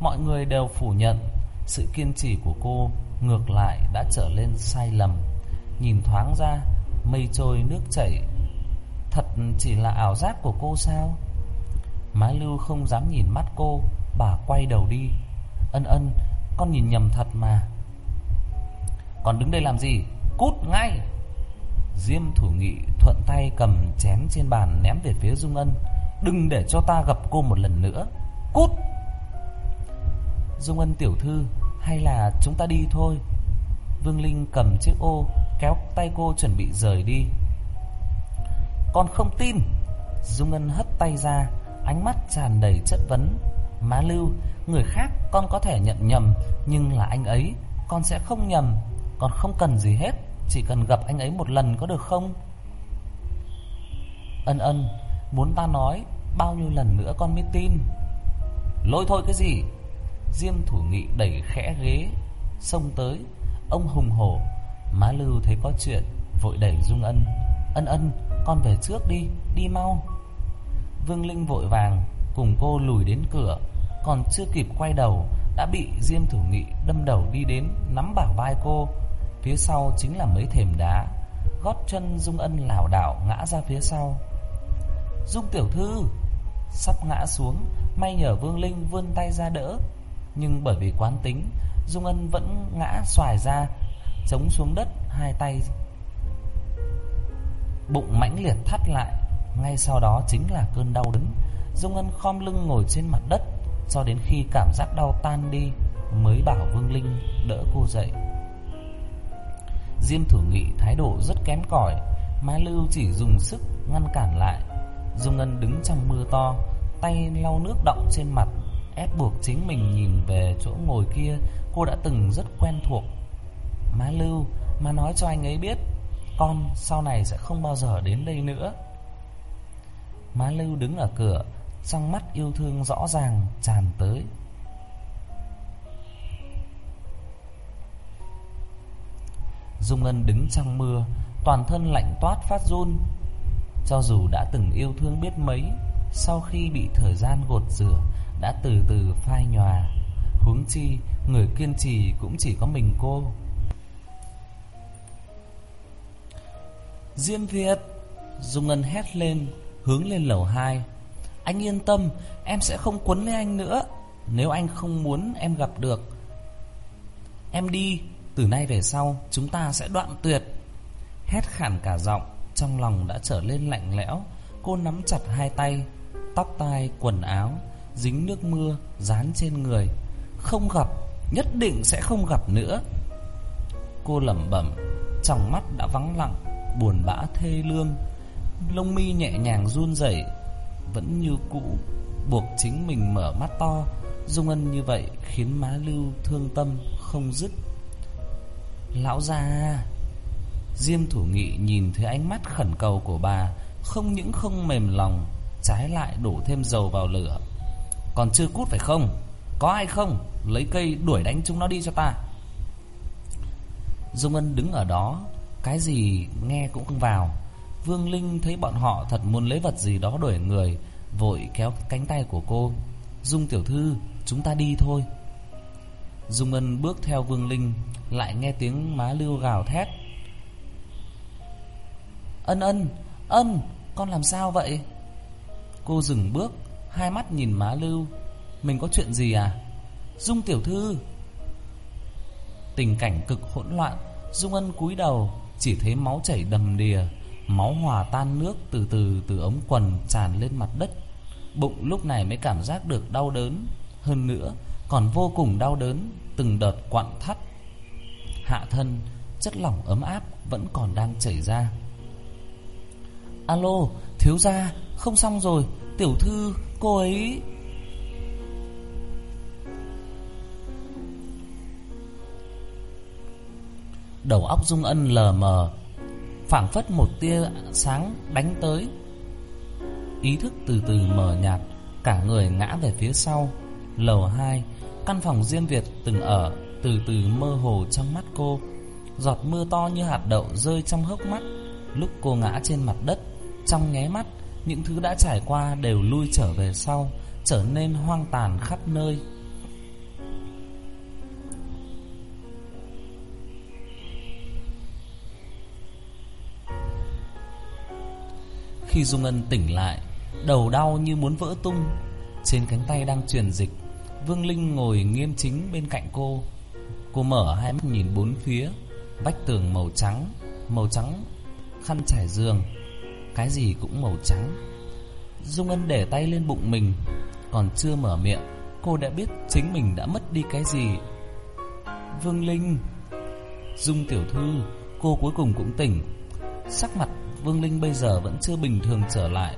Mọi người đều phủ nhận, Sự kiên trì của cô Ngược lại đã trở lên sai lầm. Nhìn thoáng ra, Mây trôi, nước chảy, Thật chỉ là ảo giác của cô sao? Má Lưu không dám nhìn mắt cô, Bà quay đầu đi. Ân ân, Con nhìn nhầm thật mà. Còn đứng đây làm gì? Cút ngay! Diêm thủ nghị thuận tay cầm chén trên bàn ném về phía Dung Ân. Đừng để cho ta gặp cô một lần nữa. Cút! Dung Ân tiểu thư, Hay là chúng ta đi thôi. Vương Linh cầm chiếc ô, Kéo tay cô chuẩn bị rời đi. Con không tin. Dung Ân hất tay ra, Ánh mắt tràn đầy chất vấn. Má Lưu, Người khác con có thể nhận nhầm, Nhưng là anh ấy, Con sẽ không nhầm. Con không cần gì hết, Chỉ cần gặp anh ấy một lần có được không? Ân ân, Muốn ta nói Bao nhiêu lần nữa con mới tin? Lôi thôi cái gì? Diêm thủ nghị đẩy khẽ ghế, Xông tới. Ông hùng hổ, Má Lưu thấy có chuyện, Vội đẩy Dung Ân. Ân ân, con về trước đi Đi mau. Vương Linh vội vàng Cùng cô lùi đến cửa, Còn chưa kịp quay đầu, Đã bị Diêm thủ nghị đâm đầu đi đến Nắm bả vai cô. Phía sau chính là mấy thềm đá, Gót chân Dung Ân lảo đảo ngã ra phía sau. Dung tiểu thư, Sắp ngã xuống, May nhờ Vương Linh vươn tay ra đỡ. Nhưng bởi vì quán tính, Dung Ân vẫn ngã xoài ra, Chống xuống đất, hai tay Bụng mãnh liệt thắt lại. Ngay sau đó chính là cơn đau đớn. Dung Ân khom lưng ngồi trên mặt đất, Cho đến khi cảm giác đau tan đi, Mới bảo Vương Linh đỡ cô dậy. Diêm thủ nghị thái độ rất kém cỏi Má Lưu chỉ dùng sức ngăn cản lại. Dung Ngân đứng trong mưa to, Tay lau nước đọng trên mặt Ép buộc chính mình nhìn về chỗ ngồi kia. Cô đã từng rất quen thuộc. Má Lưu Má nói cho anh ấy biết, Con sau này sẽ không bao giờ đến đây nữa. Má Lưu đứng ở cửa, Trong mắt yêu thương rõ ràng tràn tới. Dung Ngân đứng trong mưa, Toàn thân lạnh toát phát run. Cho dù đã từng yêu thương biết mấy, Sau khi bị thời gian gột rửa đã từ từ phai nhòa. Huống chi Người kiên trì cũng chỉ có mình cô. Diêm Việt Dung Ngân hét lên Hướng lên lầu 2 Anh yên tâm Em sẽ không quấn lấy anh nữa. Nếu anh không muốn em gặp được Em đi. Từ nay về sau Chúng ta sẽ đoạn tuyệt. Hét khản cả giọng trong lòng đã trở lên lạnh lẽo. Cô nắm chặt hai tay Tóc tai, quần áo. Dính nước mưa, dán trên người. Không gặp, nhất định sẽ không gặp nữa. Cô lẩm bẩm Trong mắt đã vắng lặng Buồn bã thê lương. Lông mi nhẹ nhàng run rẩy Vẫn như cũ Buộc chính mình mở mắt to. Dung ân như vậy khiến má lưu thương tâm không dứt. Lão già. Diêm thủ nghị nhìn thấy ánh mắt khẩn cầu của bà Không những không mềm lòng Trái lại đổ thêm dầu vào lửa. Còn chưa cút phải không? Có ai không? Lấy cây đuổi đánh chúng nó đi cho ta. Dung Ân đứng ở đó Cái gì nghe cũng không vào. Vương Linh thấy bọn họ thật muốn lấy vật gì đó đuổi người Vội kéo cánh tay của cô. Dung tiểu thư Chúng ta đi thôi. Dung Ân bước theo Vương Linh Lại nghe tiếng má lưu gào thét. Ân ân, ân, con làm sao vậy? Cô dừng bước, hai mắt nhìn má Lưu. Mình có chuyện gì à? Dung tiểu thư. Tình cảnh cực hỗn loạn, Dung ân cúi đầu, chỉ thấy máu chảy đầm đìa, máu hòa tan nước từ từ từ ống quần tràn lên mặt đất. Bụng lúc này mới cảm giác được đau đớn, hơn nữa còn vô cùng đau đớn, từng đợt quặn thắt. Hạ thân, chất lỏng ấm áp vẫn còn đang chảy ra. Alo, thiếu gia, không xong rồi, tiểu thư, cô ấy... Đầu óc Dung Ân lờ mờ, phảng phất một tia sáng đánh tới. Ý thức từ từ mờ nhạt, Cả người ngã về phía sau. Lầu 2 Căn phòng Diêm Việt từng ở, Từ từ mơ hồ trong mắt cô. Giọt mưa to như hạt đậu rơi trong hốc mắt. Lúc cô ngã trên mặt đất, Trong nháy mắt những thứ đã trải qua đều lui trở về sau, Trở nên hoang tàn khắp nơi. Khi Dung Ân tỉnh lại, Đầu đau như muốn vỡ tung, Trên cánh tay đang truyền dịch, Vương Linh ngồi nghiêm chính bên cạnh cô. Cô mở hai mắt nhìn bốn phía, Vách tường màu trắng Màu trắng Khăn trải giường. Cái gì cũng màu trắng. Dung Ân để tay lên bụng mình, Còn chưa mở miệng, Cô đã biết chính mình đã mất đi cái gì. Vương Linh, Dung tiểu thư, Cô cuối cùng cũng tỉnh. Sắc mặt Vương Linh bây giờ vẫn chưa bình thường trở lại.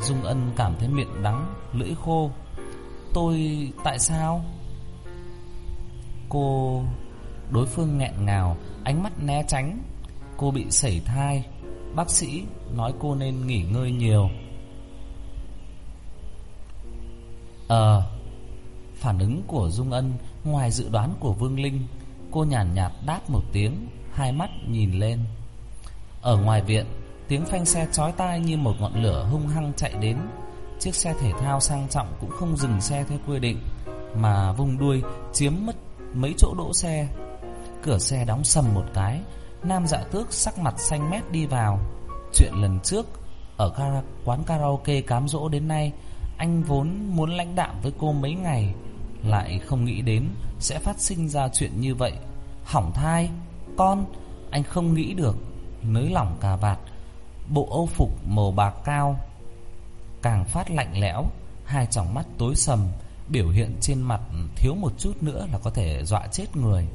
Dung Ân cảm thấy miệng đắng, Lưỡi khô. Tôi... tại sao? Cô... Đối phương nghẹn ngào, Ánh mắt né tránh. Cô bị sẩy thai. Bác sĩ nói cô nên nghỉ ngơi nhiều. Ờ Phản ứng của Dung Ân Ngoài dự đoán của Vương Linh Cô nhàn nhạt, nhạt đáp một tiếng Hai mắt nhìn lên. Ở ngoài viện Tiếng phanh xe chói tai như một ngọn lửa hung hăng chạy đến. Chiếc xe thể thao sang trọng cũng không dừng xe theo quy định Mà vùng đuôi chiếm mất mấy chỗ đỗ xe. Cửa xe đóng sầm một cái Nam dạ tước sắc mặt xanh mét đi vào. Chuyện lần trước, Ở quán karaoke cám dỗ đến nay, Anh vốn muốn lãnh đạm với cô mấy ngày, Lại không nghĩ đến Sẽ phát sinh ra chuyện như vậy. Hỏng thai, Con, Anh không nghĩ được. Nới lỏng cà vạt, Bộ âu phục màu bạc cao, Càng phát lạnh lẽo, Hai tròng mắt tối sầm, Biểu hiện trên mặt thiếu một chút nữa Là có thể dọa chết người.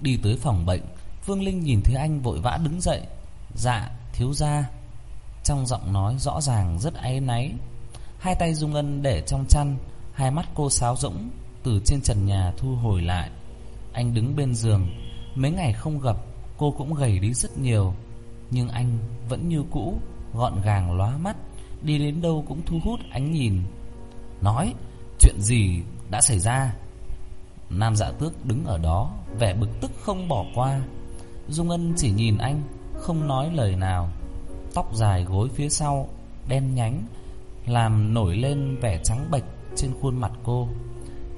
Đi tới phòng bệnh phương Linh nhìn thấy anh vội vã đứng dậy. Dạ thiếu gia. Trong giọng nói rõ ràng, rất áy náy. Hai tay Dung Ân để trong chăn, Hai mắt cô sáo rỗng, Từ trên trần nhà thu hồi lại. Anh đứng bên giường. Mấy ngày không gặp, Cô cũng gầy đi rất nhiều. Nhưng anh vẫn như cũ, Gọn gàng lóa mắt, Đi đến đâu cũng thu hút ánh nhìn. Nói, chuyện gì đã xảy ra? Nam dạ tước đứng ở đó. Vẻ bực tức không bỏ qua. Dung Ân chỉ nhìn anh, Không nói lời nào. Tóc dài gối phía sau, Đen nhánh, Làm nổi lên vẻ trắng bệch Trên khuôn mặt cô.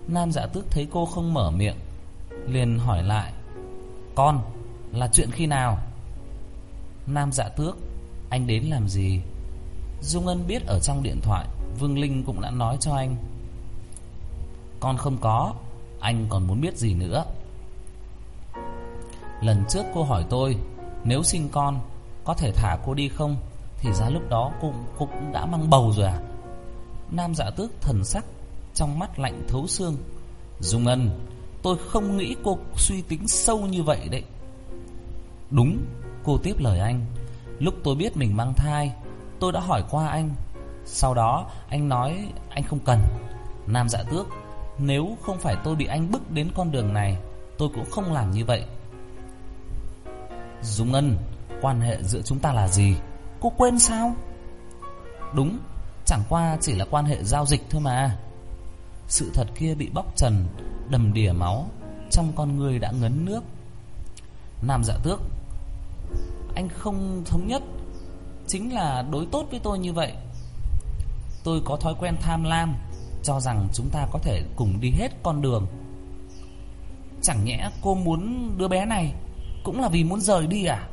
Nam dạ tước thấy cô không mở miệng, Liền hỏi lại, Con, là chuyện khi nào? Nam dạ tước, Anh đến làm gì? Dung Ân biết ở trong điện thoại, Vương Linh cũng đã nói cho anh, Con không có, Anh còn muốn biết gì nữa? Lần trước cô hỏi tôi Nếu sinh con Có thể thả cô đi không? Thì ra lúc đó cô, cô cũng đã mang bầu rồi à? Nam dạ tước thần sắc Trong mắt lạnh thấu xương. Dung Ân Tôi không nghĩ cô suy tính sâu như vậy đấy. Đúng Cô tiếp lời anh. Lúc tôi biết mình mang thai Tôi đã hỏi qua anh. Sau đó anh nói anh không cần. Nam dạ tước Nếu không phải tôi bị anh bức đến con đường này Tôi cũng không làm như vậy. Dung Ân Quan hệ giữa chúng ta là gì? Cô quên sao? Đúng, Chẳng qua chỉ là quan hệ giao dịch thôi mà. Sự thật kia bị bóc trần, Đầm đìa máu, Trong con người đã ngấn nước. Nam dạ tước, anh không thống nhất, Chính là đối tốt với tôi như vậy. Tôi có thói quen tham lam, Cho rằng chúng ta có thể cùng đi hết con đường. Chẳng nhẽ cô muốn đứa bé này cũng là vì muốn rời đi à?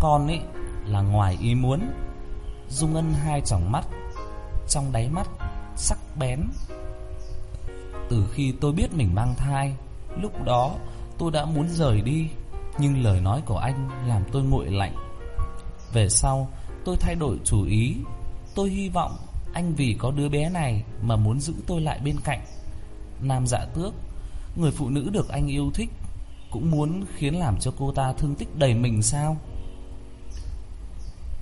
Con ấy là ngoài ý muốn, Dung Ân hai tròng mắt, Trong đáy mắt Sắc bén. Từ khi tôi biết mình mang thai, Lúc đó tôi đã muốn rời đi, nhưng lời nói của anh làm tôi nguội lạnh. Về sau, tôi thay đổi chủ ý. Tôi hy vọng anh vì có đứa bé này Mà muốn giữ tôi lại bên cạnh. Nam dạ tước, Người phụ nữ được anh yêu thích cũng muốn khiến làm cho cô ta thương tích đầy mình sao?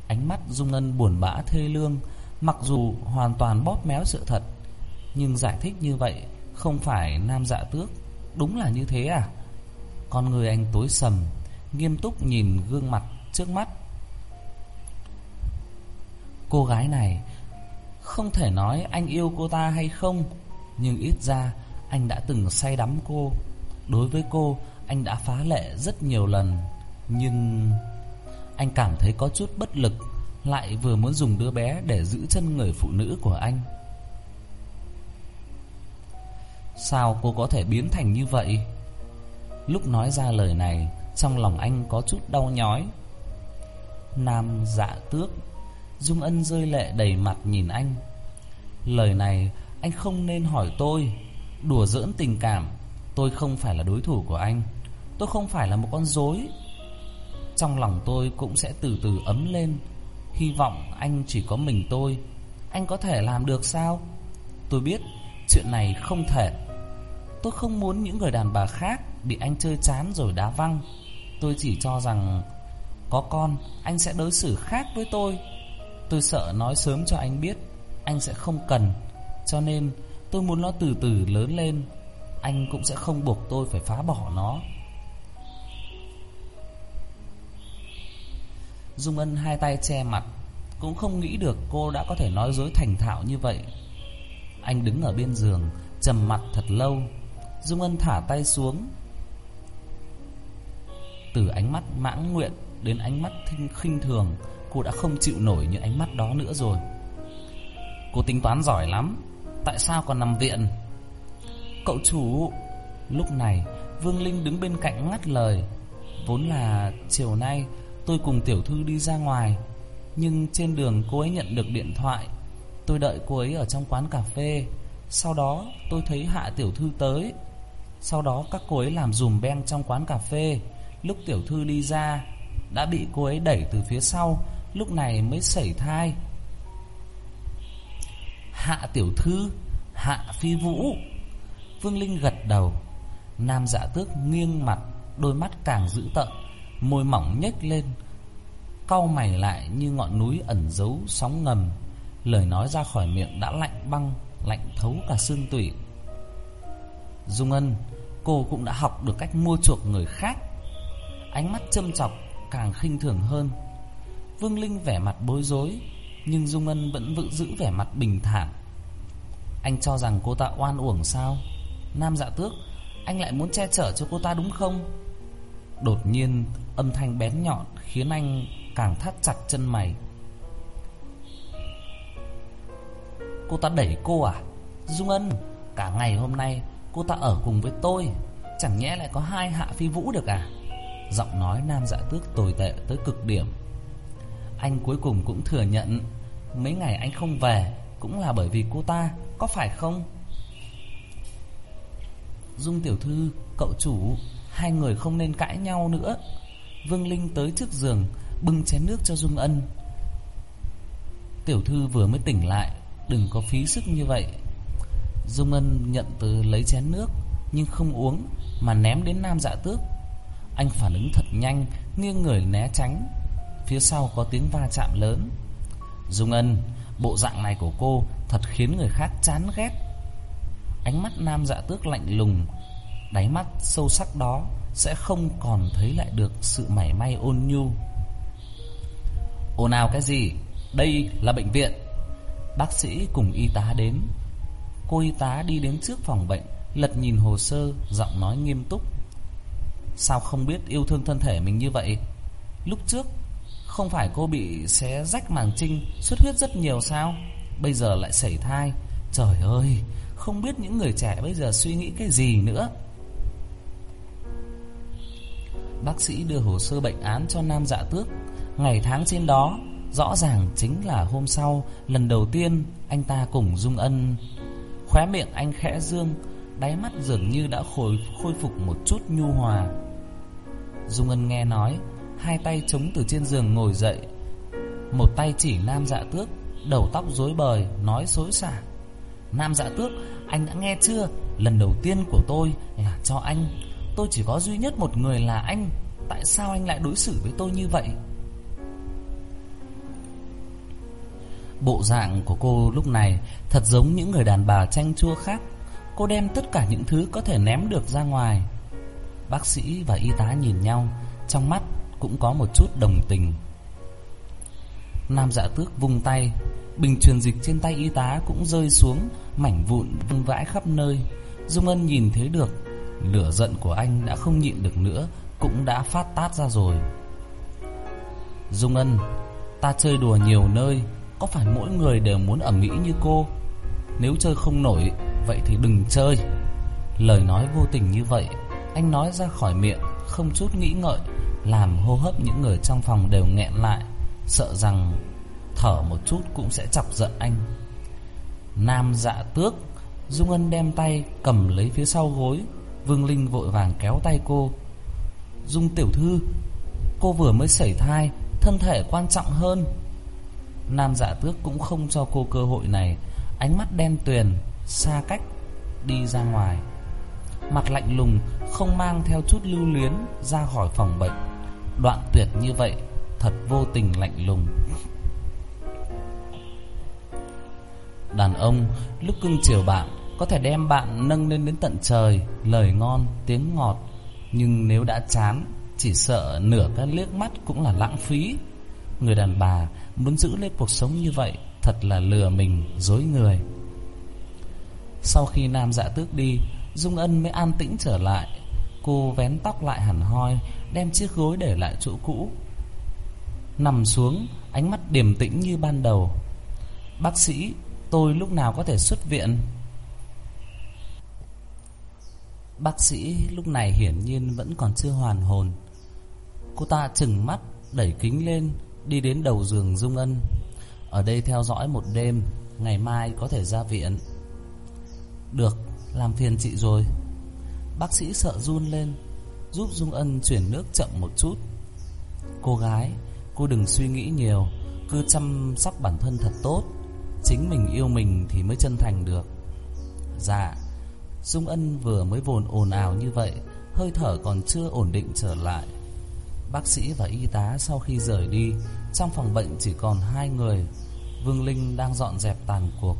Ánh mắt Dung Ngân buồn bã thê lương, Mặc dù hoàn toàn bóp méo sự thật, Nhưng giải thích như vậy Không phải nam dạ tước, Đúng là như thế à? Con người anh tối sầm, Nghiêm túc nhìn gương mặt trước mắt. Cô gái này, Không thể nói anh yêu cô ta hay không, Nhưng ít ra Anh đã từng say đắm cô. Đối với cô anh đã phá lệ rất nhiều lần, Nhưng Anh cảm thấy có chút bất lực, Lại vừa muốn dùng đứa bé Để giữ chân người phụ nữ của anh. Sao cô có thể biến thành như vậy? Lúc nói ra lời này, Trong lòng anh có chút đau nhói. Nam dạ tước, Dung Ân rơi lệ đầy mặt nhìn anh. Lời này, anh không nên hỏi tôi. Đùa giỡn tình cảm, Tôi không phải là đối thủ của anh. Tôi không phải là một con rối. Trong lòng tôi cũng sẽ từ từ ấm lên. Hy vọng anh chỉ có mình tôi. Anh có thể làm được sao? Tôi biết chuyện này không thể. Tôi không muốn những người đàn bà khác Bị anh chơi chán rồi đá văng. Tôi chỉ cho rằng Có con, anh sẽ đối xử khác với tôi. Tôi sợ nói sớm cho anh biết, Anh sẽ không cần. Cho nên, tôi muốn nó từ từ lớn lên. Anh cũng sẽ không buộc tôi phải phá bỏ nó. Dung Ân hai tay che mặt, Cũng không nghĩ được cô đã có thể nói dối thành thạo như vậy. Anh đứng ở bên giường, trầm mặt thật lâu. Dung Ân thả tay xuống. Từ ánh mắt mãn nguyện Đến ánh mắt thinh, khinh thường, Cô đã không chịu nổi những ánh mắt đó nữa rồi. Cô tính toán giỏi lắm, Tại sao còn nằm viện? Cậu chủ, Lúc này Vương Linh đứng bên cạnh ngắt lời. Vốn là chiều nay Tôi cùng tiểu thư đi ra ngoài. Nhưng trên đường cô ấy nhận được điện thoại. Tôi đợi cô ấy ở trong quán cà phê. Sau đó tôi thấy hạ tiểu thư tới. Sau đó các cô ấy làm dùm beng trong quán cà phê. Lúc tiểu thư đi ra, Đã bị cô ấy đẩy từ phía sau, Lúc này mới xảy thai. Hạ tiểu thư, Hạ phi vũ. Vương Linh gật đầu. Nam dạ tước nghiêng mặt, Đôi mắt càng dữ tợn. Môi mỏng nhếch lên, Cau mày lại như ngọn núi ẩn giấu sóng ngầm. Lời nói ra khỏi miệng đã lạnh băng, Lạnh thấu cả xương tủy. Dung Ân, Cô cũng đã học được cách mua chuộc người khác. Ánh mắt châm chọc Càng khinh thường hơn. Vương Linh vẻ mặt bối rối, Nhưng Dung Ân vẫn vự giữ vẻ mặt bình thản. Anh cho rằng cô ta oan uổng sao? Nam dạ tước, Anh lại muốn che chở cho cô ta đúng không? Đột nhiên Âm thanh bén nhọn Khiến anh càng thắt chặt chân mày. Cô ta đẩy cô à? Dung Ân, Cả ngày hôm nay cô ta ở cùng với tôi, Chẳng nhẽ lại có hai hạ phi vũ được à? Giọng nói nam dạ tước tồi tệ tới cực điểm. Anh cuối cùng cũng thừa nhận, Mấy ngày anh không về Cũng là bởi vì cô ta, Có phải không? Dung tiểu thư, Cậu chủ Hai người không nên cãi nhau nữa. Vương Linh tới trước giường, Bưng chén nước cho Dung Ân. Tiểu thư vừa mới tỉnh lại, Đừng có phí sức như vậy. Dung Ân nhận từ lấy chén nước, Nhưng không uống, Mà ném đến Nam Dạ Tước. Anh phản ứng thật nhanh, Nghiêng người né tránh. Phía sau có tiếng va chạm lớn. Dung Ân, Bộ dạng này của cô Thật khiến người khác chán ghét. Ánh mắt nam dạ tước lạnh lùng Đáy mắt sâu sắc đó Sẽ không còn thấy lại được Sự mảy may ôn nhu. Ồn ào cái gì? Đây là bệnh viện. Bác sĩ cùng y tá đến. Cô y tá đi đến trước phòng bệnh, Lật nhìn hồ sơ, Giọng nói nghiêm túc. Sao không biết yêu thương thân thể mình như vậy? Lúc trước, không phải cô bị xé rách màng trinh, Xuất huyết rất nhiều sao? Bây giờ lại sảy thai. Trời ơi, Không biết những người trẻ bây giờ suy nghĩ cái gì nữa. Bác sĩ đưa hồ sơ bệnh án cho Nam Dạ Tước. Ngày tháng trên đó Rõ ràng chính là hôm sau Lần đầu tiên anh ta cùng Dung Ân. Khóe miệng anh khẽ dương Đáy mắt dường như đã khôi, khôi phục một chút nhu hòa. Dung Ân nghe nói Hai tay chống từ trên giường ngồi dậy. Một tay chỉ Nam Dạ Tước Đầu tóc rối bời Nói xối xả. Nam Dạ Tước Anh đã nghe chưa? Lần đầu tiên của tôi là cho anh. Tôi chỉ có duy nhất một người là anh. Tại sao anh lại đối xử với tôi như vậy? Bộ dạng của cô lúc này Thật giống những người đàn bà tranh chua khác. Cô đem tất cả những thứ có thể ném được ra ngoài. Bác sĩ và y tá nhìn nhau, Trong mắt cũng có một chút đồng tình. Nam dạ tước vung tay, Bình truyền dịch trên tay y tá cũng rơi xuống, Mảnh vụn vung vãi khắp nơi. Dung Ân nhìn thấy được Lửa giận của anh đã không nhịn được nữa, Cũng đã phát tát ra rồi. Dung Ân, Ta chơi đùa nhiều nơi, Có phải mỗi người đều muốn ẩm mỹ như cô? Nếu chơi không nổi, Vậy thì đừng chơi. Lời nói vô tình như vậy, Anh nói ra khỏi miệng, Không chút nghĩ ngợi, Làm hô hấp những người trong phòng đều nghẹn lại, Sợ rằng Thở một chút cũng sẽ chọc giận anh. Nam dạ tước, Dung Ân đem tay cầm lấy phía sau gối Vương Linh vội vàng kéo tay cô. Dung tiểu thư, Cô vừa mới sảy thai, Thân thể quan trọng hơn. Nam dạ tước cũng không cho cô cơ hội này. Ánh mắt đen tuyền, Xa cách, Đi ra ngoài. Mặt lạnh lùng, Không mang theo chút lưu luyến, Ra khỏi phòng bệnh. Đoạn tuyệt như vậy, Thật vô tình lạnh lùng. Đàn ông, lúc cưng chiều bạn có thể đem bạn nâng lên đến tận trời Lời ngon, tiếng ngọt. Nhưng nếu đã chán Chỉ sợ nửa cái liếc mắt cũng là lãng phí. Người đàn bà muốn giữ lấy cuộc sống như vậy Thật là lừa mình, dối người. Sau khi nam dạ tước đi Dung Ân mới an tĩnh trở lại. Cô vén tóc lại hẳn hoi Đem chiếc gối để lại chỗ cũ. Nằm xuống Ánh mắt điềm tĩnh như ban đầu. Bác sĩ Tôi lúc nào có thể xuất viện? Bác sĩ lúc này hiển nhiên vẫn còn chưa hoàn hồn. Cô ta chừng mắt, Đẩy kính lên, Đi đến đầu giường Dung Ân. Ở đây theo dõi một đêm, Ngày mai có thể ra viện. Được, Làm phiền chị rồi. Bác sĩ sợ run lên, Giúp Dung Ân chuyển nước chậm một chút. Cô gái, Cô đừng suy nghĩ nhiều, Cứ chăm sóc bản thân thật tốt. Chính mình yêu mình thì mới chân thành được. Dạ. Dung Ân vừa mới vồn ồn ào như vậy, Hơi thở còn chưa ổn định trở lại. Bác sĩ và y tá sau khi rời đi, Trong phòng bệnh chỉ còn hai người, Vương Linh đang dọn dẹp tàn cuộc.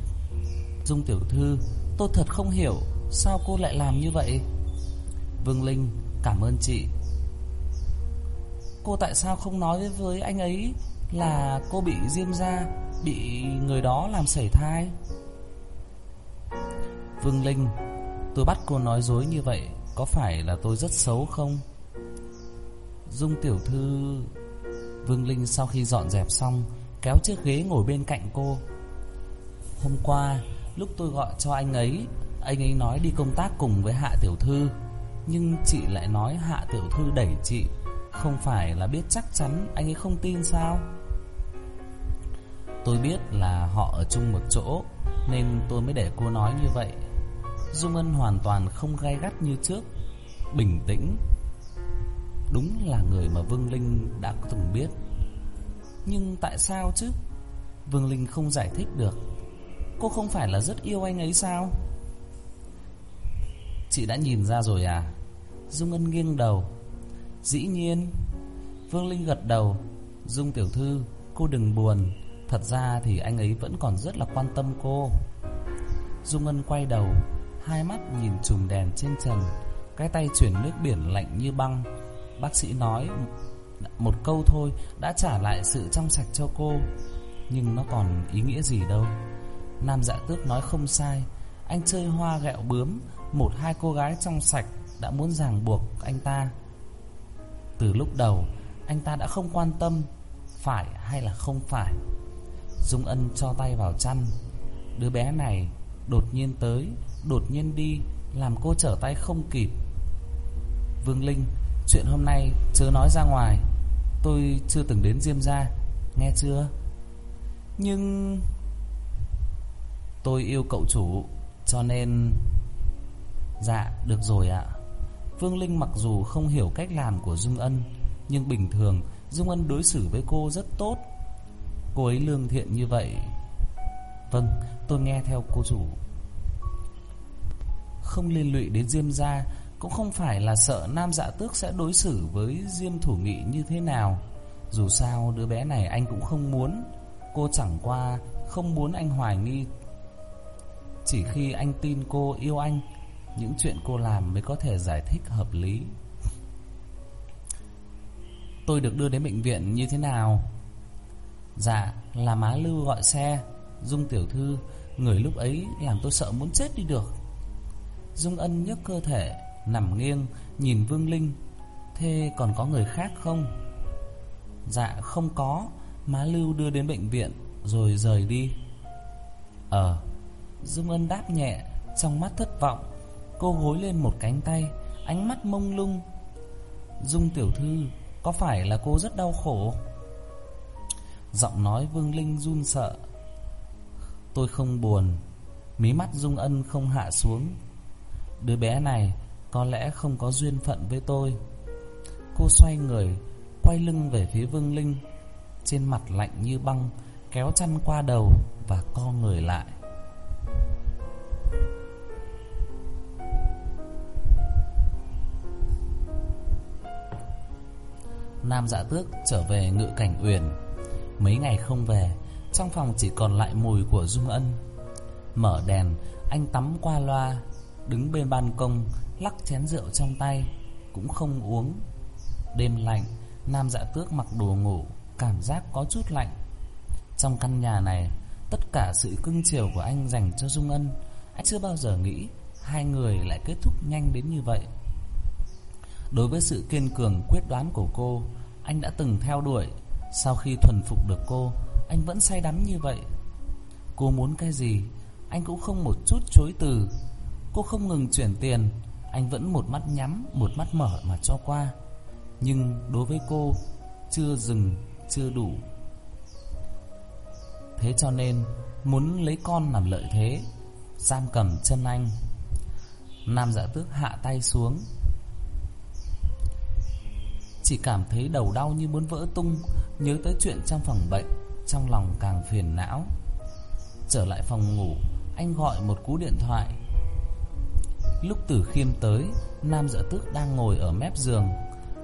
Dung tiểu thư, Tôi thật không hiểu, Sao cô lại làm như vậy? Vương Linh, cảm ơn chị. Cô tại sao không nói với anh ấy Là cô bị diêm ra Bị người đó làm sảy thai? Vương Linh Tôi bắt cô nói dối như vậy, Có phải là tôi rất xấu không? Dung tiểu thư, Vương Linh sau khi dọn dẹp xong, Kéo chiếc ghế ngồi bên cạnh cô. Hôm qua, Lúc tôi gọi cho anh ấy Anh ấy nói đi công tác cùng với Hạ Tiểu Thư, Nhưng chị lại nói Hạ Tiểu Thư đẩy chị, Không phải là biết chắc chắn Anh ấy không tin sao? Tôi biết là họ ở chung một chỗ, Nên tôi mới để cô nói như vậy. Dung Ân hoàn toàn không gai gắt như trước. Bình tĩnh. Đúng là người mà Vương Linh đã từng biết. Nhưng tại sao chứ? Vương Linh không giải thích được. Cô không phải là rất yêu anh ấy sao? Chị đã nhìn ra rồi à? Dung Ân nghiêng đầu. Dĩ nhiên. Vương Linh gật đầu. Dung tiểu thư, Cô đừng buồn. Thật ra thì anh ấy vẫn còn rất là quan tâm cô. Dung Ân quay đầu. Hai mắt nhìn chùm đèn trên trần, Cái tay chuyển nước biển lạnh như băng. Bác sĩ nói Một câu thôi Đã trả lại sự trong sạch cho cô, Nhưng nó còn ý nghĩa gì đâu. Nam dạ tước nói không sai, Anh chơi hoa gẹo bướm, Một hai cô gái trong sạch Đã muốn ràng buộc anh ta. Từ lúc đầu, Anh ta đã không quan tâm Phải hay là không phải. Dung Ân cho tay vào chăn, Đứa bé này đột nhiên tới Đột nhiên đi, Làm cô trở tay không kịp. Vương Linh, Chuyện hôm nay chớ nói ra ngoài. Tôi chưa từng đến Diêm Gia, Nghe chưa? Nhưng Tôi yêu cậu chủ, Cho nên Dạ được rồi ạ. Vương Linh mặc dù không hiểu cách làm của Dung Ân, Nhưng bình thường Dung Ân đối xử với cô rất tốt. Cô ấy lương thiện như vậy. Vâng tôi nghe theo cô chủ. Không liên lụy đến Diêm gia, Cũng không phải là sợ Nam Dạ Tước sẽ đối xử với Diêm Thủ Nghị như thế nào. Dù sao, đứa bé này anh cũng không muốn. Cô chẳng qua không muốn anh hoài nghi. Chỉ khi anh tin cô yêu anh, Những chuyện cô làm mới có thể giải thích hợp lý. Tôi được đưa đến bệnh viện như thế nào? Dạ là má Lưu gọi xe. Dung tiểu thư, Người lúc ấy làm tôi sợ muốn chết đi được. Dung ân nhấc cơ thể, Nằm nghiêng, Nhìn Vương Linh. Thế còn có người khác không? Dạ không có. Má Lưu đưa đến bệnh viện, Rồi rời đi. Ờ Dung ân đáp nhẹ, Trong mắt thất vọng. Cô gối lên một cánh tay, Ánh mắt mông lung. Dung tiểu thư, Có phải là cô rất đau khổ? Giọng nói Vương Linh run sợ. Tôi không buồn. Mí mắt Dung Ân không hạ xuống. Đứa bé này Có lẽ không có duyên phận với tôi. Cô xoay người, Quay lưng về phía Vương Linh, Trên mặt lạnh như băng, Kéo chăn qua đầu Và co người lại. Nam dạ tước trở về ngự cảnh uyển. Mấy ngày không về, Trong phòng chỉ còn lại mùi của Dung Ân. Mở đèn, Anh tắm qua loa Đứng bên ban công, Lắc chén rượu trong tay, Cũng không uống. Đêm lạnh, Nam dạ tước mặc đồ ngủ, Cảm giác có chút lạnh. Trong căn nhà này, Tất cả sự cưng chiều của anh dành cho Dung Ân. Anh chưa bao giờ nghĩ Hai người lại kết thúc nhanh đến như vậy. Đối với sự kiên cường quyết đoán của cô, Anh đã từng theo đuổi. Sau khi thuần phục được cô, Anh vẫn say đắm như vậy. Cô muốn cái gì, Anh cũng không một chút chối từ. Cô không ngừng chuyển tiền. Anh vẫn một mắt nhắm, Một mắt mở mà cho qua. Nhưng đối với cô, Chưa dừng, Chưa đủ. Thế cho nên, Muốn lấy con làm lợi thế, Giam cầm chân anh. Nam dạ tước hạ tay xuống. Chỉ cảm thấy đầu đau như muốn vỡ tung, Nhớ tới chuyện trong phòng bệnh, Trong lòng càng phiền não. Trở lại phòng ngủ, Anh gọi một cú điện thoại. Lúc Tử Khiêm tới Nam dạ tước đang ngồi ở mép giường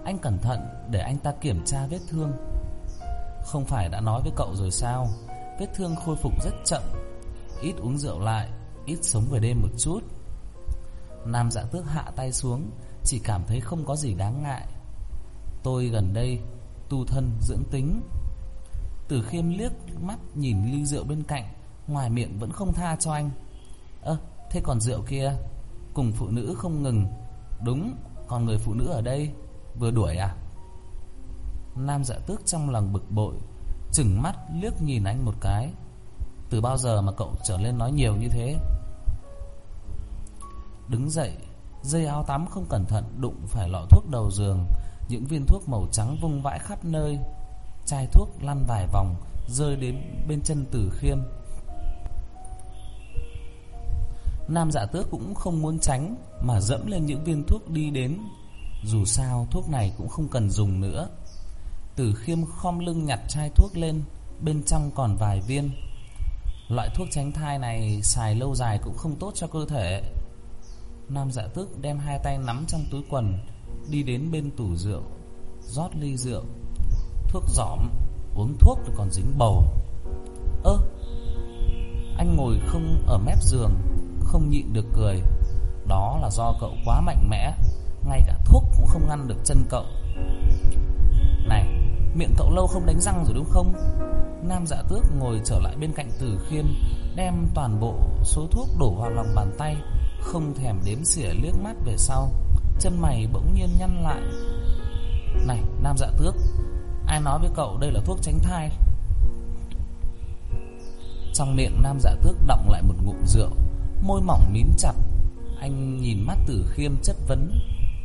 Anh cẩn thận để anh ta kiểm tra vết thương Không phải đã nói với cậu rồi sao Vết thương khôi phục rất chậm Ít uống rượu lại Ít sống về đêm một chút Nam dạ tước hạ tay xuống Chỉ cảm thấy không có gì đáng ngại Tôi gần đây tu thân dưỡng tính. Tử khiêm liếc mắt nhìn ly rượu bên cạnh, ngoài miệng vẫn không tha cho anh. Ơ, thế còn rượu kia? Cùng phụ nữ không ngừng. Đúng, còn người phụ nữ ở đây, vừa đuổi à? Nam dạ tước trong lòng bực bội, chừng mắt liếc nhìn anh một cái. Từ bao giờ mà cậu trở lên nói nhiều như thế? Đứng dậy, dây áo tắm không cẩn thận đụng phải lọ thuốc đầu giường, những viên thuốc màu trắng vung vãi khắp nơi Chai thuốc lăn vài vòng Rơi đến bên chân tử khiêm Nam dạ tước cũng không muốn tránh Mà dẫm lên những viên thuốc đi đến. Dù sao, thuốc này cũng không cần dùng nữa. Tử khiêm khom lưng nhặt chai thuốc lên, Bên trong còn vài viên. Loại thuốc tránh thai này xài lâu dài cũng không tốt cho cơ thể. Nam dạ tước đem hai tay nắm trong túi quần, Đi đến bên tủ rượu, rót ly rượu, Thuốc giỏm, Uống thuốc còn dính bầu. Ơ, Anh ngồi không ở mép giường không nhịn được cười. Đó là do cậu quá mạnh mẽ, Ngay cả thuốc cũng không ngăn được chân cậu. Này, Miệng cậu lâu không đánh răng rồi đúng không? Nam dạ tước ngồi trở lại bên cạnh tử khiêm Đem toàn bộ số thuốc đổ vào lòng bàn tay, Không thèm đếm xỉa liếc mắt về sau. Chân mày bỗng nhiên nhăn lại. Này, Nam Dạ Tước, Ai nói với cậu đây là thuốc tránh thai? Trong miệng Nam Dạ Tước động lại một ngụm rượu. Môi mỏng mím chặt. Anh nhìn mắt tử khiêm chất vấn,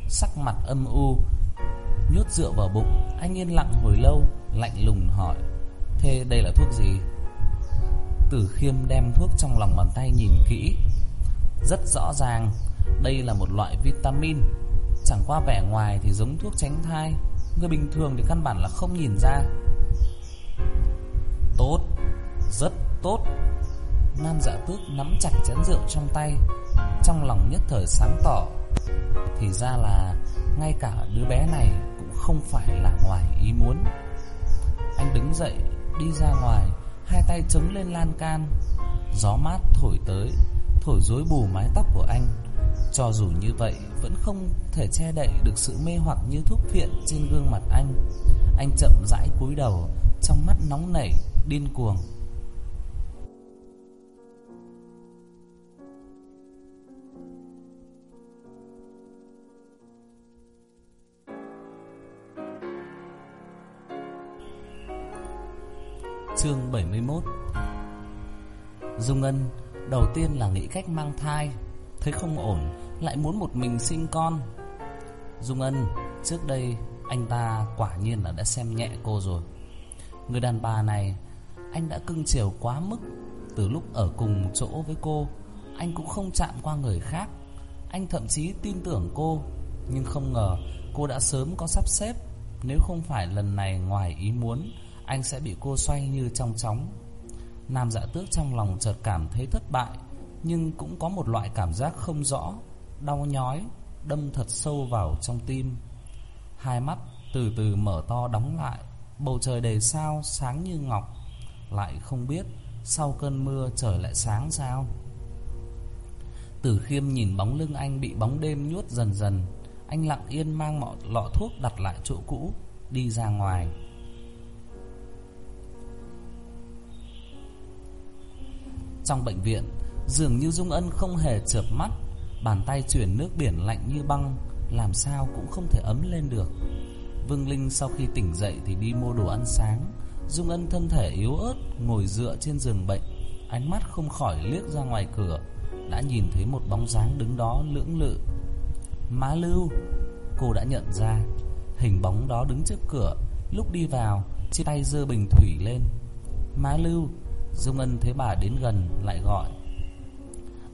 Sắc mặt âm u, Nhốt dựa vào bụng. Anh yên lặng hồi lâu, Lạnh lùng hỏi, Thế đây là thuốc gì? Tử khiêm đem thuốc trong lòng bàn tay nhìn kỹ. Rất rõ ràng, đây là một loại vitamin. Chẳng qua vẻ ngoài thì giống thuốc tránh thai, Người bình thường thì căn bản là không nhìn ra. Tốt, Rất tốt. Nam dạ tước nắm chặt chén rượu trong tay Trong lòng nhất thời sáng tỏ Thì ra là Ngay cả đứa bé này Cũng không phải là ngoài ý muốn Anh đứng dậy Đi ra ngoài Hai tay chống lên lan can Gió mát thổi tới thổi rối bù mái tóc của anh. Cho dù như vậy, vẫn không thể che đậy được sự mê hoặc như thuốc phiện trên gương mặt anh. Anh chậm rãi cúi đầu, trong mắt nóng nảy, điên cuồng. Chương 71 Dung Ân đầu tiên là nghĩ cách mang thai, Thấy không ổn, Lại muốn một mình sinh con. Dung Ân, Trước đây anh ta quả nhiên là đã xem nhẹ cô rồi. Người đàn bà này, Anh đã cưng chiều quá mức. Từ lúc ở cùng chỗ với cô, Anh cũng không chạm qua người khác. Anh thậm chí tin tưởng cô, Nhưng không ngờ cô đã sớm có sắp xếp. Nếu không phải lần này ngoài ý muốn anh sẽ bị cô xoay như trong chóng. Nam dạ tước trong lòng chợt cảm thấy thất bại, Nhưng cũng có một loại cảm giác không rõ, Đau nhói, Đâm thật sâu vào trong tim. Hai mắt từ từ mở to đóng lại, Bầu trời đầy sao sáng như ngọc, Lại không biết Sau cơn mưa trời lại sáng sao. Tử khiêm nhìn bóng lưng anh bị bóng đêm nhuốt dần dần, Anh lặng yên mang mọi lọ thuốc đặt lại chỗ cũ, Đi ra ngoài. Trong bệnh viện, Dường như Dung Ân không hề chợp mắt, Bàn tay chuyển nước biển lạnh như băng, Làm sao cũng không thể ấm lên được. Vương Linh sau khi tỉnh dậy Thì đi mua đồ ăn sáng. Dung Ân thân thể yếu ớt, Ngồi dựa trên giường bệnh, Ánh mắt không khỏi liếc ra ngoài cửa, Đã nhìn thấy một bóng dáng đứng đó lưỡng lự. Má Lưu, Cô đã nhận ra. Hình bóng đó đứng trước cửa, Lúc đi vào, Chia tay dơ bình thủy lên. Má Lưu Dung Ân thấy bà đến gần, lại gọi.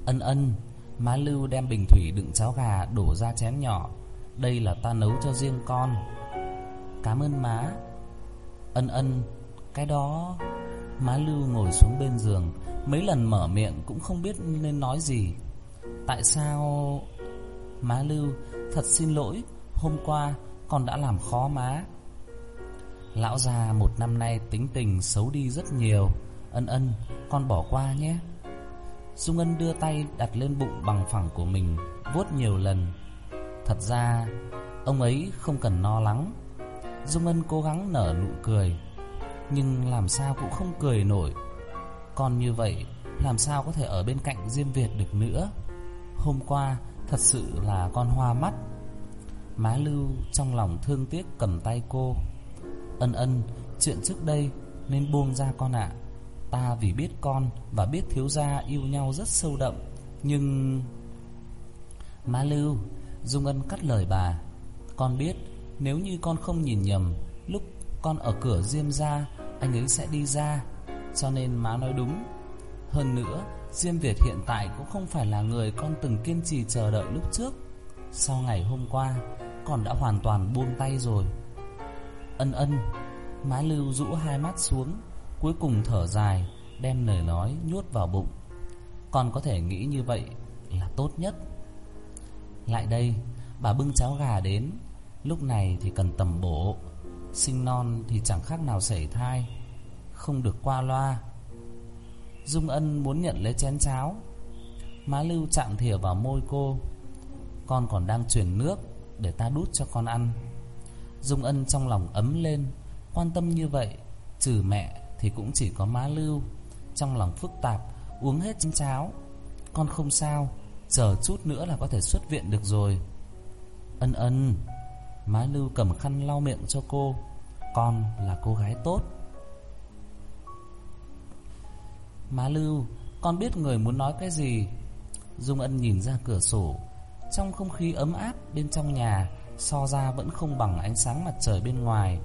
Ân ân, Má Lưu đem bình thủy đựng cháo gà đổ ra chén nhỏ. Đây là ta nấu cho riêng con. Cảm ơn má. Ân ân, Cái đó Má Lưu ngồi xuống bên giường, Mấy lần mở miệng cũng không biết nên nói gì. Tại sao Má Lưu, Thật xin lỗi, Hôm qua con đã làm khó má. Lão già một năm nay tính tình xấu đi rất nhiều. Ân ân, Con bỏ qua nhé. Dung Ân đưa tay đặt lên bụng bằng phẳng của mình, vuốt nhiều lần. Thật ra, Ông ấy không cần lo lắng. Dung Ân cố gắng nở nụ cười, Nhưng làm sao cũng không cười nổi. Còn như vậy, Làm sao có thể ở bên cạnh Diêm Việt được nữa? Hôm qua, Thật sự là con hoa mắt. Má Lưu trong lòng thương tiếc cầm tay cô. Ân ân, Chuyện trước đây nên buông ra con ạ. Ta vì biết con và biết thiếu gia yêu nhau rất sâu đậm Nhưng... Má Lưu, Dung Ân cắt lời bà. Con biết nếu như con không nhìn nhầm Lúc con ở cửa Diêm gia Anh ấy sẽ đi ra. Cho nên má nói đúng. Hơn nữa Diêm Việt hiện tại cũng không phải là người con từng kiên trì chờ đợi lúc trước. Sau ngày hôm qua Con đã hoàn toàn buông tay rồi. Ân ân Má Lưu rũ hai mắt xuống. Cuối cùng thở dài, Đem lời nói nhốt vào bụng. Con có thể nghĩ như vậy là tốt nhất. Lại đây, Bà bưng cháo gà đến. Lúc này thì cần tầm bổ. Sinh non thì chẳng khác nào sảy thai. Không được qua loa. Dung Ân muốn nhận lấy chén cháo. Má Lưu chạm thìa vào môi cô. Con còn đang chuyển nước Để ta đút cho con ăn. Dung Ân trong lòng ấm lên. Quan tâm như vậy, Trừ mẹ thì cũng chỉ có má Lưu Trong lòng phức tạp, Uống hết chén cháo. Con không sao, Chờ chút nữa là có thể xuất viện được rồi. Ân ân, Má Lưu cầm khăn lau miệng cho cô. Con là cô gái tốt. Má Lưu, Con biết người muốn nói cái gì? Dung Ân nhìn ra cửa sổ. Trong không khí ấm áp bên trong nhà, So ra vẫn không bằng ánh sáng mặt trời bên ngoài.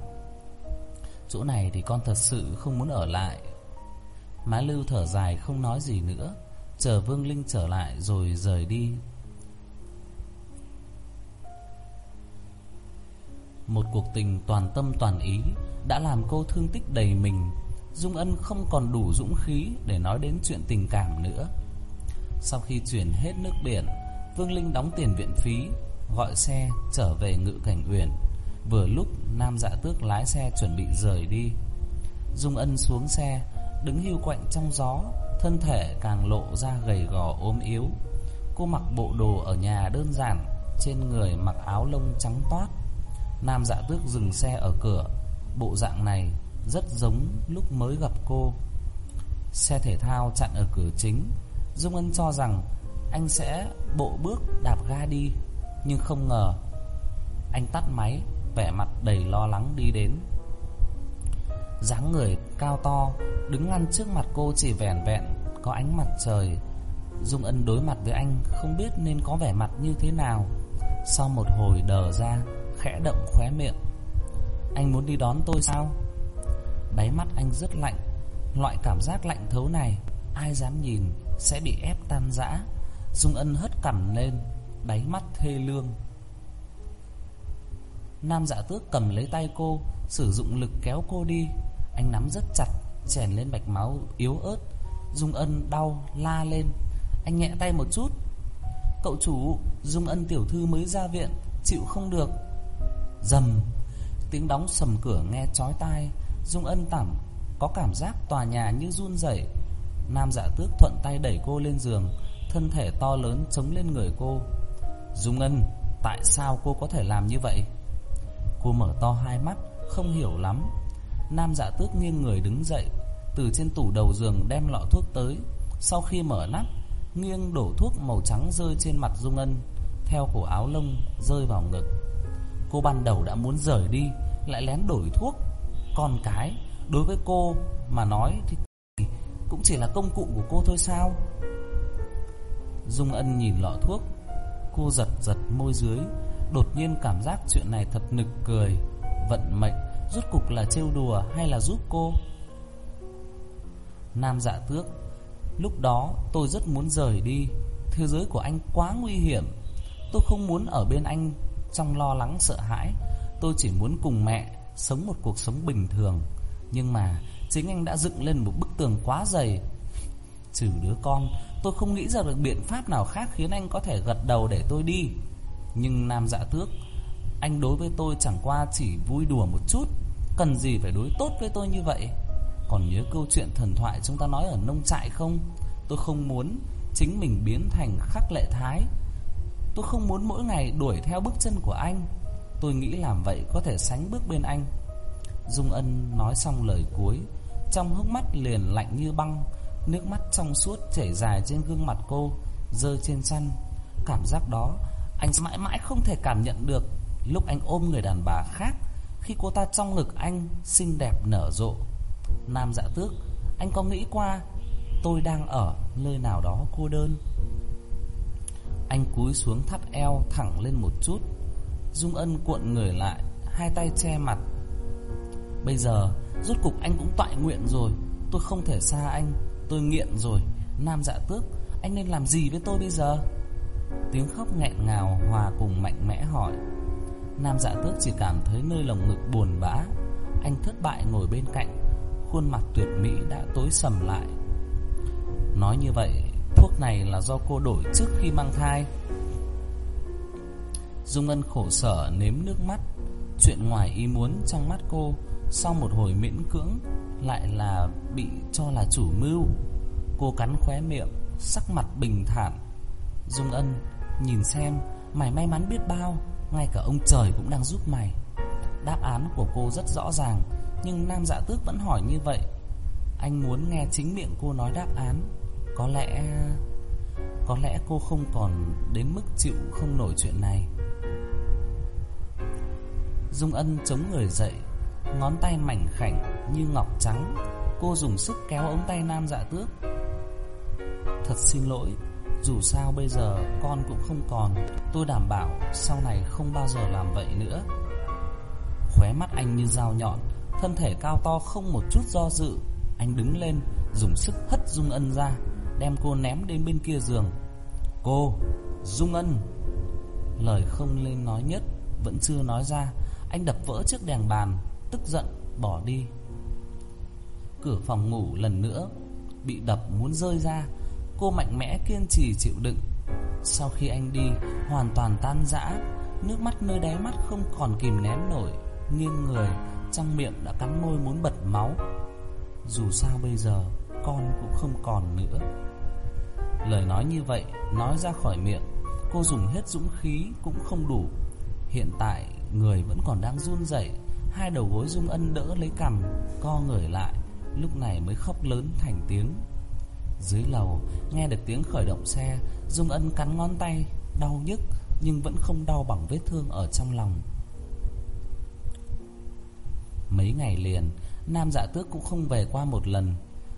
Chỗ này thì con thật sự không muốn ở lại. Má Lưu thở dài không nói gì nữa, Chờ Vương Linh trở lại rồi rời đi. Một cuộc tình toàn tâm toàn ý Đã làm cô thương tích đầy mình, Dung Ân không còn đủ dũng khí Để nói đến chuyện tình cảm nữa. Sau khi chuyển hết nước biển, Vương Linh đóng tiền viện phí, Gọi xe trở về ngự cảnh uyển. Vừa lúc Nam Dạ Tước lái xe chuẩn bị rời đi, Dung Ân xuống xe, Đứng hưu quạnh trong gió, Thân thể càng lộ ra gầy gò ốm yếu. Cô mặc bộ đồ ở nhà đơn giản, Trên người mặc áo lông trắng toát. Nam dạ tước dừng xe ở cửa. Bộ dạng này rất giống lúc mới gặp cô. Xe thể thao chặn ở cửa chính. Dung Ân cho rằng anh sẽ bộ bước đạp ga đi, Nhưng không ngờ Anh tắt máy. Vẻ mặt đầy lo lắng đi đến. Dáng người cao to, Đứng ngăn trước mặt cô chỉ vẻn vẹn, Có ánh mặt trời. Dung Ân đối mặt với anh, Không biết nên có vẻ mặt như thế nào. Sau một hồi đờ ra, Khẽ động khóe miệng. Anh muốn đi đón tôi sao? Đáy mắt anh rất lạnh. Loại cảm giác lạnh thấu này, Ai dám nhìn, sẽ bị ép tan rã. Dung Ân hất cằm lên, Đáy mắt thê lương. Nam dạ tước cầm lấy tay cô, Sử dụng lực kéo cô đi. Anh nắm rất chặt, Chèn lên mạch máu yếu ớt. Dung Ân đau, la lên. Anh nhẹ tay một chút. Cậu chủ, Dung Ân tiểu thư mới ra viện, Chịu không được. Dầm, Tiếng đóng sầm cửa nghe chói tai. Dung Ân tẩm Có cảm giác tòa nhà như run rẩy. Nam dạ tước thuận tay đẩy cô lên giường, Thân thể to lớn chống lên người cô. Dung Ân, Tại sao cô có thể làm như vậy? Cô mở to hai mắt, Không hiểu lắm. Nam dạ tước nghiêng người đứng dậy, Từ trên tủ đầu giường đem lọ thuốc tới. Sau khi mở nắp, Nghiêng đổ thuốc màu trắng rơi trên mặt Dung Ân, Theo cổ áo lông rơi vào ngực. Cô ban đầu đã muốn rời đi, Lại lén đổi thuốc. Con cái, Đối với cô mà nói thì cũng chỉ là công cụ của cô thôi sao? Dung Ân nhìn lọ thuốc, Cô giật giật môi dưới Đột nhiên cảm giác chuyện này thật nực cười, Vận mệnh, Rốt cục là trêu đùa hay là giúp cô? Nam dạ tước, Lúc đó tôi rất muốn rời đi. Thế giới của anh quá nguy hiểm. Tôi không muốn ở bên anh Trong lo lắng sợ hãi. Tôi chỉ muốn cùng mẹ Sống một cuộc sống bình thường. Nhưng mà chính anh đã dựng lên một bức tường quá dày. Trừ đứa con, Tôi không nghĩ ra được biện pháp nào khác Khiến anh có thể gật đầu để tôi đi. Nhưng Nam dạ tước, Anh đối với tôi chẳng qua chỉ vui đùa một chút. Cần gì phải đối tốt với tôi như vậy? Còn nhớ câu chuyện thần thoại chúng ta nói ở nông trại không? Tôi không muốn Chính mình biến thành khắc lệ thái. Tôi không muốn mỗi ngày đuổi theo bước chân của anh. Tôi nghĩ làm vậy có thể sánh bước bên anh. Dung Ân nói xong lời cuối, Trong hốc mắt liền lạnh như băng, Nước mắt trong suốt chảy dài trên gương mặt cô Rơi trên chăn. Cảm giác đó anh mãi mãi không thể cảm nhận được Lúc anh ôm người đàn bà khác Khi cô ta trong ngực anh Xinh đẹp nở rộ. Nam dạ tước, Anh có nghĩ qua Tôi đang ở nơi nào đó cô đơn? Anh cúi xuống thắt eo thẳng lên một chút, Dung Ân cuộn người lại, Hai tay che mặt. Bây giờ, Rốt cục anh cũng tọa nguyện rồi, Tôi không thể xa anh, Tôi nghiện rồi. Nam dạ tước, Anh nên làm gì với tôi bây giờ? Tiếng khóc nghẹn ngào, hòa cùng mạnh mẽ hỏi. Nam dạ tước chỉ cảm thấy nơi lồng ngực buồn bã. Anh thất bại ngồi bên cạnh, Khuôn mặt tuyệt mỹ đã tối sầm lại. Nói như vậy, Thuốc này là do cô đổi trước khi mang thai. Dung Ngân khổ sở nếm nước mắt. Chuyện ngoài ý muốn trong mắt cô Sau một hồi miễn cưỡng Lại là bị cho là chủ mưu. Cô cắn khóe miệng, Sắc mặt bình thản. Dung Ân nhìn xem Mày may mắn biết bao, Ngay cả ông trời cũng đang giúp mày. Đáp án của cô rất rõ ràng, Nhưng Nam Dạ Tước vẫn hỏi như vậy. Anh muốn nghe chính miệng cô nói đáp án. Có lẽ Có lẽ cô không còn đến mức chịu không nổi chuyện này. Dung Ân chống người dậy, Ngón tay mảnh khảnh như ngọc trắng. Cô dùng sức kéo ống tay nam dạ tước. Thật xin lỗi dù sao bây giờ con cũng không còn, Tôi đảm bảo sau này không bao giờ làm vậy nữa. Khóe mắt anh như dao nhọn, Thân thể cao to không một chút do dự. Anh đứng lên, Dùng sức hất Dung Ân ra, Đem cô ném đến bên kia giường. Cô, Dung Ân. Lời không lên nói nhất, Vẫn chưa nói ra, Anh đập vỡ chiếc đèn bàn, Tức giận, bỏ đi. Cửa phòng ngủ lần nữa Bị đập muốn rơi ra Cô mạnh mẽ, kiên trì, chịu đựng. Sau khi anh đi, Hoàn toàn tan rã, Nước mắt nơi đáy mắt không còn kìm nén nổi, Nghiêng người, Trong miệng đã cắn môi muốn bật máu. Dù sao bây giờ, Con cũng không còn nữa. Lời nói như vậy, Nói ra khỏi miệng, Cô dùng hết dũng khí cũng không đủ. Hiện tại, người vẫn còn đang run rẩy, Hai đầu gối Dung Ân đỡ lấy cằm, Co người lại, Lúc này mới khóc lớn thành tiếng. Dưới lầu, nghe được tiếng khởi động xe, Dung Ân cắn ngón tay, Đau nhức, nhưng vẫn không đau bằng vết thương ở trong lòng. Mấy ngày liền, Nam dạ tước cũng không về qua một lần.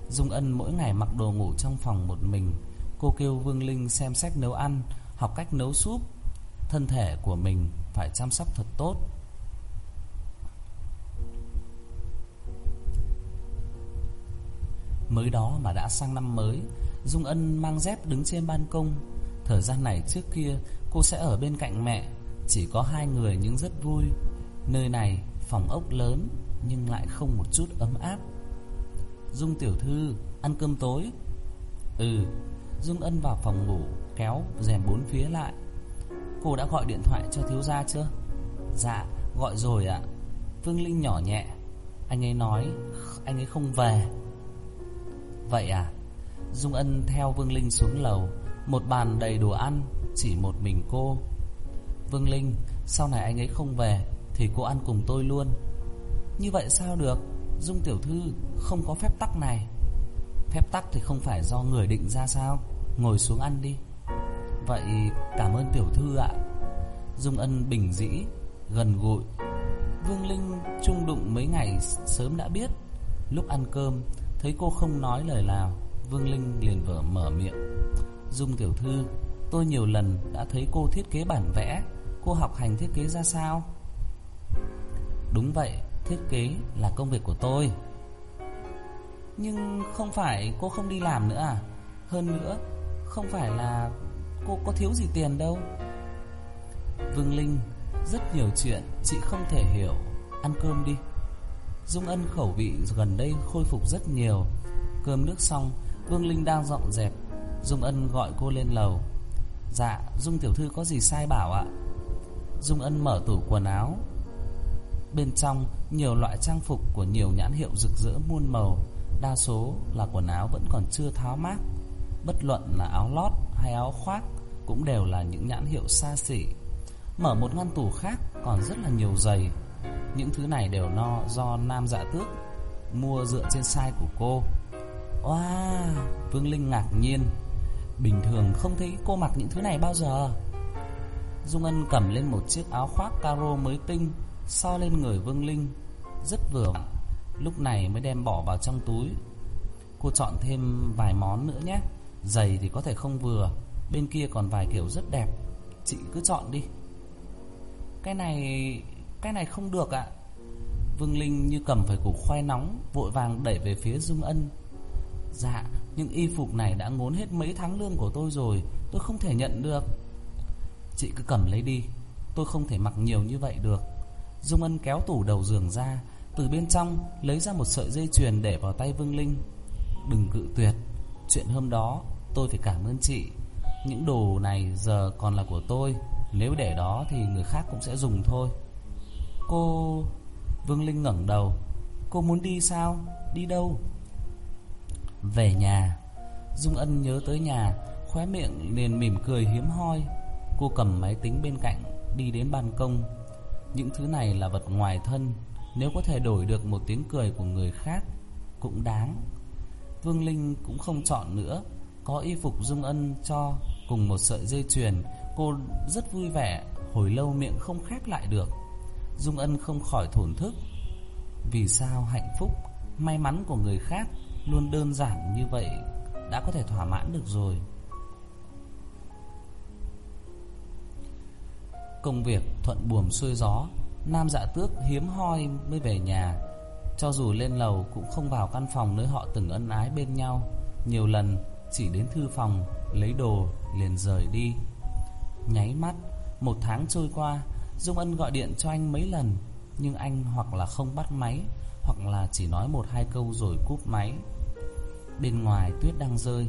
Dung Ân mỗi ngày mặc đồ ngủ trong phòng một mình. Cô kêu Vương Linh xem sách nấu ăn, Học cách nấu súp. Thân thể của mình phải chăm sóc thật tốt. Mới đó mà đã sang năm mới, Dung Ân mang dép đứng trên ban công. Thời gian này trước kia, Cô sẽ ở bên cạnh mẹ, Chỉ có hai người nhưng rất vui. Nơi này phòng ốc lớn, Nhưng lại không một chút ấm áp. Dung tiểu thư, Ăn cơm tối. Ừ Dung Ân vào phòng ngủ, Kéo rèm bốn phía lại. Cô đã gọi điện thoại cho thiếu gia chưa? Dạ gọi rồi ạ. Vương Linh nhỏ nhẹ. Anh ấy nói Anh ấy không về. Vậy à? Dung Ân theo Vương Linh xuống lầu, Một bàn đầy đồ ăn, Chỉ một mình cô. Vương Linh, Sau này anh ấy không về Thì cô ăn cùng tôi luôn. Như vậy sao được? Dung tiểu thư không có phép tắc này. Phép tắc thì không phải do người định ra sao? Ngồi xuống ăn đi. Vậy cảm ơn tiểu thư ạ. Dung Ân bình dĩ, Gần gụi Vương Linh trung đụng mấy ngày sớm đã biết. Lúc ăn cơm Thấy cô không nói lời nào, Vương Linh liền vừa mở miệng. Dung tiểu thư, Tôi nhiều lần đã thấy cô thiết kế bản vẽ, Cô học hành thiết kế ra sao? Đúng vậy, Thiết kế là công việc của tôi. Nhưng không phải cô không đi làm nữa à? Hơn nữa, Không phải là cô có thiếu gì tiền đâu. Vương Linh, Rất nhiều chuyện chị không thể hiểu. Ăn cơm đi. Dung Ân khẩu vị gần đây khôi phục rất nhiều. Cơm nước xong, Vương Linh đang dọn dẹp. Dung Ân gọi cô lên lầu. Dạ Dung tiểu thư có gì sai bảo ạ? Dung Ân mở tủ quần áo. Bên trong, nhiều loại trang phục của nhiều nhãn hiệu rực rỡ muôn màu. Đa số là quần áo vẫn còn chưa tháo mát. Bất luận là áo lót hay áo khoác Cũng đều là những nhãn hiệu xa xỉ. Mở một ngăn tủ khác còn rất là nhiều giày những thứ này đều no do nam dạ tước Mua dựa trên sai của cô. Wow, Vương Linh ngạc nhiên. Bình thường không thấy cô mặc những thứ này bao giờ. Dung Ân cầm lên một chiếc áo khoác caro mới tinh, So lên người Vương Linh. Rất vừa. Lúc này mới đem bỏ vào trong túi. Cô chọn thêm vài món nữa nhé. Giày thì có thể không vừa, Bên kia còn vài kiểu rất đẹp. Chị cứ chọn đi. Cái này cái này không được ạ. Vương Linh như cầm phải củ khoai nóng, Vội vàng đẩy về phía Dung Ân. Dạ Nhưng y phục này đã ngốn hết mấy tháng lương của tôi rồi, Tôi không thể nhận được. Chị cứ cầm lấy đi, Tôi không thể mặc nhiều như vậy được. Dung Ân kéo tủ đầu giường ra, Từ bên trong lấy ra một sợi dây chuyền để vào tay Vương Linh. Đừng cự tuyệt, Chuyện hôm đó tôi phải cảm ơn chị. Những đồ này giờ còn là của tôi, Nếu để đó thì người khác cũng sẽ dùng thôi. Cô... Vương Linh ngẩng đầu. Cô muốn đi sao? Đi đâu? Về nhà. Dung Ân nhớ tới nhà, Khóe miệng liền mỉm cười hiếm hoi. Cô cầm máy tính bên cạnh, Đi đến ban công. Những thứ này là vật ngoài thân, Nếu có thể đổi được một tiếng cười của người khác Cũng đáng. Vương Linh cũng không chọn nữa, Có y phục Dung Ân cho Cùng một sợi dây chuyền. Cô rất vui vẻ, Hồi lâu miệng không khép lại được. Dung Ân không khỏi thổn thức. Vì sao hạnh phúc, May mắn của người khác Luôn đơn giản như vậy Đã có thể thỏa mãn được rồi? Công việc thuận buồm xuôi gió, Nam dạ tước hiếm hoi mới về nhà. Cho dù lên lầu cũng không vào căn phòng nơi họ từng ân ái bên nhau. Nhiều lần chỉ đến thư phòng, Lấy đồ, liền rời đi. Nháy mắt, Một tháng trôi qua Dung Ân gọi điện cho anh mấy lần, Nhưng anh hoặc là không bắt máy, Hoặc là chỉ nói một hai câu rồi cúp máy. Bên ngoài tuyết đang rơi.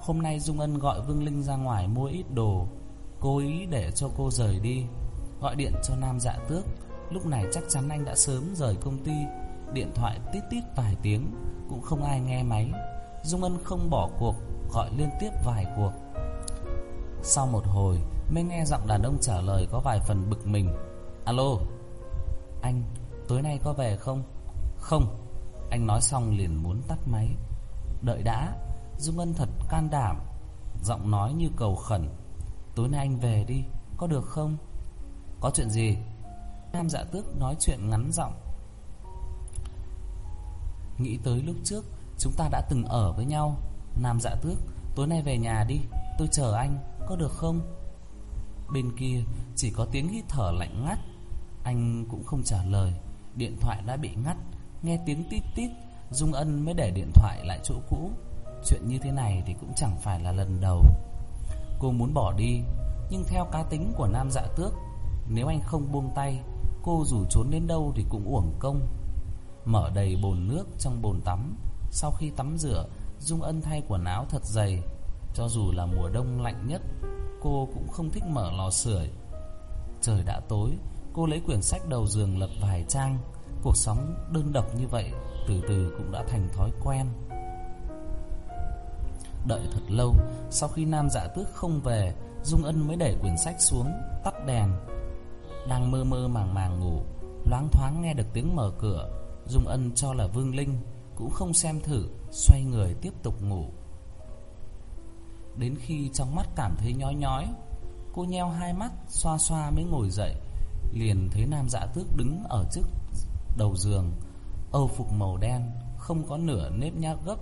Hôm nay Dung Ân gọi Vương Linh ra ngoài mua ít đồ. Cố ý để cho cô rời đi. Gọi điện cho Nam Dạ Tước. Lúc này chắc chắn anh đã sớm rời công ty. Điện thoại tít tít vài tiếng, Cũng không ai nghe máy. Dung Ân không bỏ cuộc, Gọi liên tiếp vài cuộc. Sau một hồi Mới nghe giọng đàn ông trả lời có vài phần bực mình. Alo, Anh, tối nay có về không? Không, Anh nói xong liền muốn tắt máy. Đợi đã, Dung Ân thật can đảm, Giọng nói như cầu khẩn. Tối nay anh về đi, Có được không? Có chuyện gì? Nam dạ tước nói chuyện ngắn giọng. Nghĩ tới lúc trước, Chúng ta đã từng ở với nhau. Nam dạ tước, Tối nay về nhà đi, Tôi chờ anh, Có được không? Bên kia, chỉ có tiếng hít thở lạnh ngắt. Anh cũng không trả lời. Điện thoại đã bị ngắt. Nghe tiếng tít tít, Dung Ân mới để điện thoại lại chỗ cũ. Chuyện như thế này thì cũng chẳng phải là lần đầu. Cô muốn bỏ đi, Nhưng theo cá tính của nam dạ tước, Nếu anh không buông tay, Cô dù trốn đến đâu thì cũng uổng công. Mở đầy bồn nước trong bồn tắm. Sau khi tắm rửa, Dung Ân thay quần áo thật dày. Cho dù là mùa đông lạnh nhất Cô cũng không thích mở lò sưởi. Trời đã tối, Cô lấy quyển sách đầu giường lật vài trang. Cuộc sống đơn độc như vậy Từ từ cũng đã thành thói quen. Đợi thật lâu, Sau khi nam dạ tước không về, Dung Ân mới để quyển sách xuống, Tắt đèn. Đang mơ mơ màng màng ngủ, Loáng thoáng nghe được tiếng mở cửa. Dung Ân cho là Vương Linh Cũng không xem thử, Xoay người tiếp tục ngủ. Đến khi trong mắt cảm thấy nhói nhói, Cô nheo hai mắt, Xoa xoa mới ngồi dậy, Liền thấy nam dạ tước đứng ở trước đầu giường, Âu phục màu đen, Không có nửa nếp nhác gấp,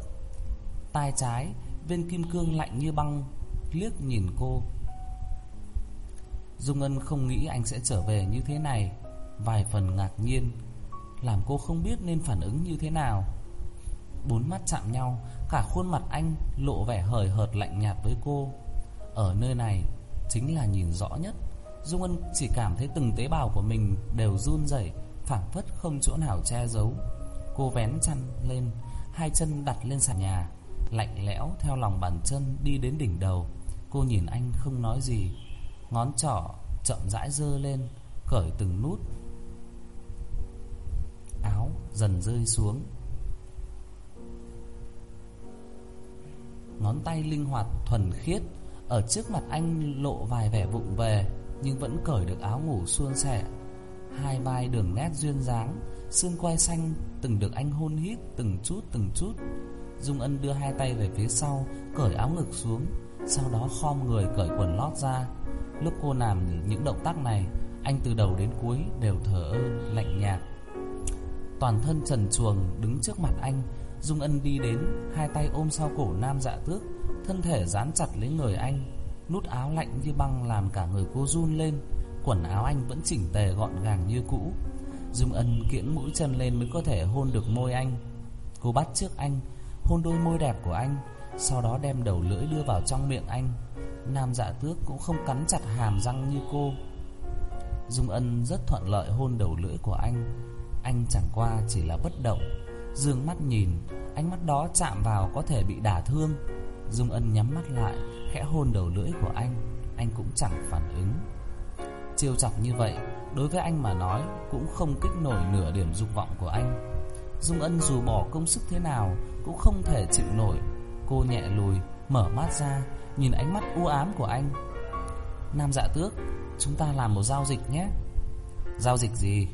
Tai trái Viên kim cương lạnh như băng, Liếc nhìn cô. Dung Ân không nghĩ anh sẽ trở về như thế này, Vài phần ngạc nhiên, Làm cô không biết nên phản ứng như thế nào. Bốn mắt chạm nhau Cả khuôn mặt anh lộ vẻ hời hợt lạnh nhạt với cô. Ở nơi này Chính là nhìn rõ nhất. Dung Ân chỉ cảm thấy từng tế bào của mình Đều run rẩy, phảng phất không chỗ nào che giấu. Cô vén chăn lên, Hai chân đặt lên sàn nhà, Lạnh lẽo theo lòng bàn chân đi đến đỉnh đầu. Cô nhìn anh không nói gì, Ngón trỏ chậm rãi dơ lên, Cởi từng nút Áo dần rơi xuống. Ngón tay linh hoạt, thuần khiết. Ở trước mặt anh lộ vài vẻ vụng về, Nhưng vẫn cởi được áo ngủ suôn sẻ. Hai vai đường nét duyên dáng, Xương quai xanh từng được anh hôn hít Từng chút từng chút. Dung Ân đưa hai tay về phía sau, Cởi áo ngực xuống, Sau đó khom người cởi quần lót ra. Lúc cô làm những động tác này, Anh từ đầu đến cuối đều thở ơ Lạnh nhạt. Toàn thân trần chuồng đứng trước mặt anh Dung Ân đi đến, Hai tay ôm sau cổ nam dạ tước, Thân thể dán chặt lấy người anh, Nút áo lạnh như băng làm cả người cô run lên, Quần áo anh vẫn chỉnh tề gọn gàng như cũ. Dung Ân kiễng mũi chân lên mới có thể hôn được môi anh. Cô bắt trước anh, Hôn đôi môi đẹp của anh, Sau đó đem đầu lưỡi đưa vào trong miệng anh. Nam dạ tước cũng không cắn chặt hàm răng như cô. Dung Ân rất thuận lợi hôn đầu lưỡi của anh. Anh chẳng qua chỉ là bất động Dương mắt nhìn, Ánh mắt đó chạm vào có thể bị đả thương. Dung Ân nhắm mắt lại, Khẽ hôn đầu lưỡi của anh Anh cũng chẳng phản ứng. Chiêu chọc như vậy, Đối với anh mà nói, Cũng không kích nổi nửa điểm dục vọng của anh. Dung Ân dù bỏ công sức thế nào, Cũng không thể chịu nổi. Cô nhẹ lùi, Mở mắt ra, Nhìn ánh mắt u ám của anh. Nam dạ tước, Chúng ta làm một giao dịch nhé. Giao dịch gì?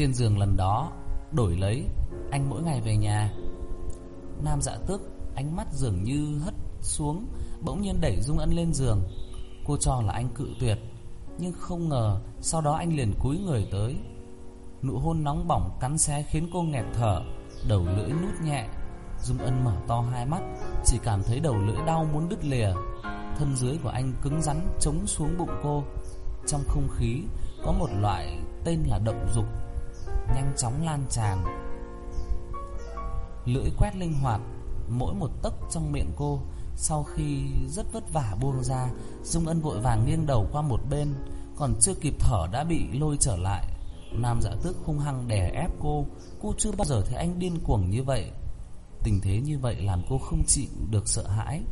Trên giường lần đó, Đổi lấy, Anh mỗi ngày về nhà. Nam dạ tước, Ánh mắt dường như hất xuống, Bỗng nhiên đẩy Dung Ân lên giường. Cô cho là anh cự tuyệt, Nhưng không ngờ Sau đó anh liền cúi người tới. Nụ hôn nóng bỏng cắn xé khiến cô nghẹt thở, Đầu lưỡi nút nhẹ. Dung Ân mở to hai mắt, Chỉ cảm thấy đầu lưỡi đau muốn đứt lìa. Thân dưới của anh cứng rắn Chống xuống bụng cô. Trong không khí, có một loại tên là động dục. Nhanh chóng lan tràn. Lưỡi quét linh hoạt, Mỗi một tấc trong miệng cô, Sau khi rất vất vả buông ra, Dung Ân vội vàng nghiêng đầu qua một bên, Còn chưa kịp thở đã bị lôi trở lại. Nam dạ tước hung hăng đè ép cô Cô chưa bao giờ thấy anh điên cuồng như vậy. Tình thế như vậy làm cô không chịu được sợ hãi.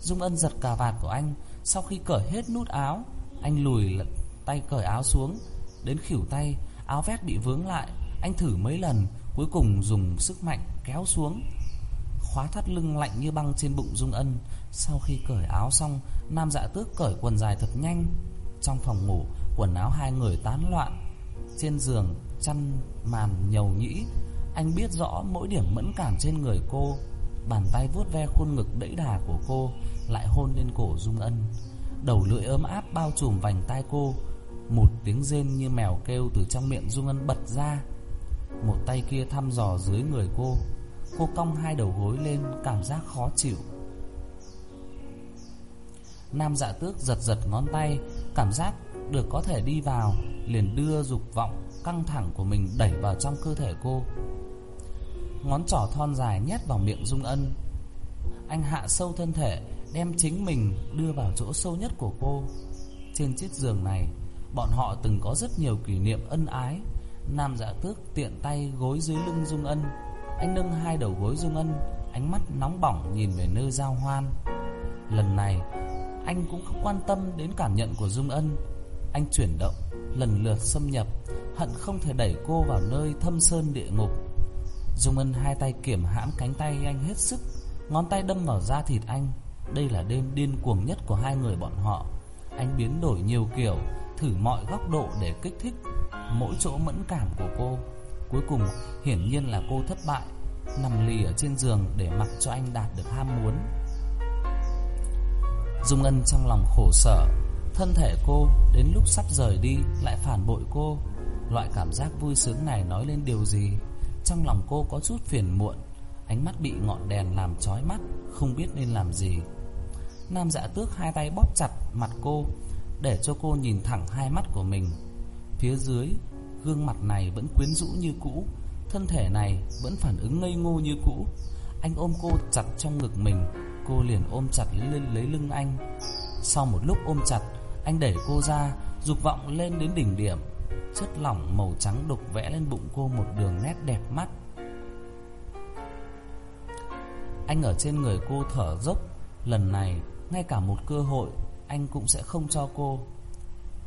Dung Ân giật cà vạt của anh, Sau khi cởi hết nút áo, Anh lùi tay cởi áo xuống. Đến khỉu tay, Áo vét bị vướng lại anh thử mấy lần, Cuối cùng dùng sức mạnh kéo xuống. Khóa thắt lưng lạnh như băng trên bụng Dung Ân. Sau khi cởi áo xong, Nam dạ tước cởi quần dài thật nhanh. Trong phòng ngủ, Quần áo hai người tán loạn. Trên giường, chăn, màn nhầu nhĩ. Anh biết rõ mỗi điểm mẫn cảm trên người cô. Bàn tay vuốt ve khuôn ngực đẫy đà của cô, Lại hôn lên cổ Dung Ân. Đầu lưỡi ấm áp bao trùm vành tai cô. Một tiếng rên như mèo kêu từ trong miệng Dung Ân bật ra. Một tay kia thăm dò dưới người cô. Cô cong hai đầu gối lên, Cảm giác khó chịu. Nam dạ tước giật giật ngón tay, Cảm giác được có thể đi vào, Liền đưa dục vọng căng thẳng của mình đẩy vào trong cơ thể cô. Ngón trỏ thon dài nhét vào miệng Dung Ân. Anh hạ sâu thân thể, Đem chính mình đưa vào chỗ sâu nhất của cô. Trên chiếc giường này, Bọn họ từng có rất nhiều kỷ niệm ân ái. Nam dạ tước tiện tay gối dưới lưng Dung Ân. Anh nâng hai đầu gối Dung Ân, Ánh mắt nóng bỏng nhìn về nơi giao hoan. Lần này, Anh cũng không quan tâm đến cảm nhận của Dung Ân. Anh chuyển động, Lần lượt xâm nhập, Hận không thể đẩy cô vào nơi thâm sơn địa ngục. Dung Ân hai tay kiểm hãm cánh tay anh hết sức, Ngón tay đâm vào da thịt anh. Đây là đêm điên cuồng nhất của hai người bọn họ. Anh biến đổi nhiều kiểu Thử mọi góc độ để kích thích Mỗi chỗ mẫn cảm của cô. Cuối cùng, hiển nhiên là cô thất bại, Nằm lì ở trên giường Để mặc cho anh đạt được ham muốn. Dung Ân trong lòng khổ sở, Thân thể cô đến lúc sắp rời đi Lại phản bội cô. Loại cảm giác vui sướng này nói lên điều gì? Trong lòng cô có chút phiền muộn, Ánh mắt bị ngọn đèn làm chói mắt, Không biết nên làm gì. Nam dạ tước hai tay bóp chặt mặt cô để cho cô nhìn thẳng hai mắt của mình. Phía dưới Gương mặt này vẫn quyến rũ như cũ Thân thể này vẫn phản ứng ngây ngô như cũ. Anh ôm cô chặt trong ngực mình Cô liền ôm chặt lấy, lấy lưng anh. Sau một lúc ôm chặt Anh đẩy cô ra Dục vọng lên đến đỉnh điểm. Chất lỏng màu trắng đục vẽ lên bụng cô một đường nét đẹp mắt. Anh ở trên người cô thở dốc. Lần này ngay cả một cơ hội anh cũng sẽ không cho cô.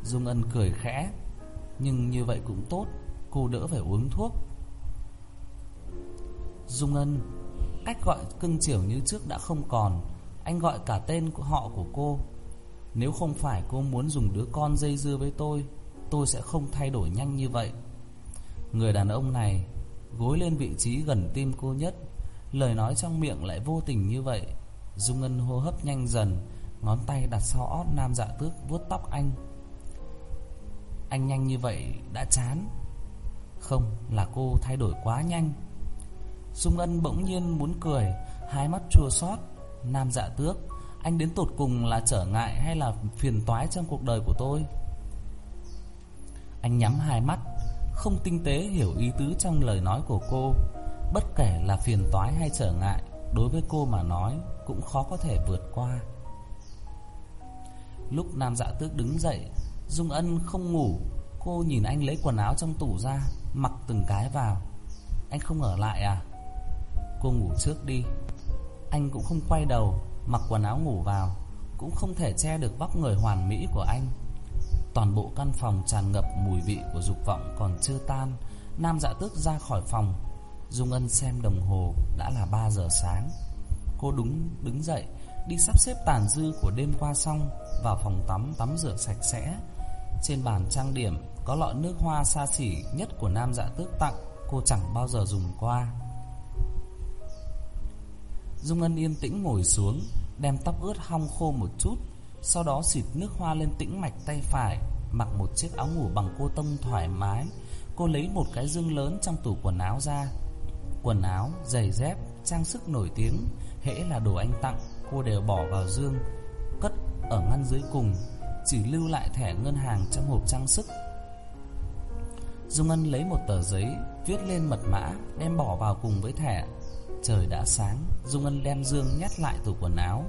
Dung Ân cười khẽ Nhưng như vậy cũng tốt Cô đỡ phải uống thuốc. Dung Ân Cách gọi cưng chiều như trước đã không còn. Anh gọi cả tên của họ của cô. Nếu không phải cô muốn dùng đứa con dây dưa với tôi tôi sẽ không thay đổi nhanh như vậy. Người đàn ông này gối lên vị trí gần tim cô nhất, lời nói trong miệng lại vô tình như vậy. Dung Ngân hô hấp nhanh dần, ngón tay đặt sau ót nam dạ tước vuốt tóc anh. Anh nhanh như vậy đã chán. Không, là cô thay đổi quá nhanh. Dung Ân bỗng nhiên muốn cười, hai mắt chua xót. Nam dạ tước, anh đến tột cùng là trở ngại hay là phiền toái trong cuộc đời của tôi? Anh nhắm hai mắt Không tinh tế hiểu ý tứ trong lời nói của cô Bất kể là phiền toái hay trở ngại Đối với cô mà nói Cũng khó có thể vượt qua Lúc Nam Dạ Tước đứng dậy, Dung Ân không ngủ. Cô nhìn anh lấy quần áo trong tủ ra, Mặc từng cái vào. Anh không ở lại à? Cô ngủ trước đi. Anh cũng không quay đầu, Mặc quần áo ngủ vào, Cũng không thể che được vóc người hoàn mỹ của anh. Toàn bộ căn phòng tràn ngập mùi vị của dục vọng còn chưa tan, Nam dạ tước ra khỏi phòng. Dung Ân xem đồng hồ, đã là 3 giờ sáng. Cô đúng, đứng dậy Đi sắp xếp tàn dư của đêm qua xong Vào phòng tắm tắm rửa sạch sẽ. Trên bàn trang điểm Có lọ nước hoa xa xỉ nhất của Nam dạ tước tặng Cô chẳng bao giờ dùng qua. Dung Ân yên tĩnh ngồi xuống Đem tóc ướt hong khô một chút sau đó xịt nước hoa lên tĩnh mạch tay phải Mặc một chiếc áo ngủ bằng cô tông thoải mái. Cô lấy một cái dương lớn trong tủ quần áo ra. Quần áo, giày dép, trang sức nổi tiếng Hễ là đồ anh tặng. Cô đều bỏ vào dương, Cất ở ngăn dưới cùng, Chỉ lưu lại thẻ ngân hàng trong hộp trang sức. Dung Ân lấy một tờ giấy, Viết lên mật mã, Đem bỏ vào cùng với thẻ. Trời đã sáng Dung Ân đem dương nhét lại tủ quần áo.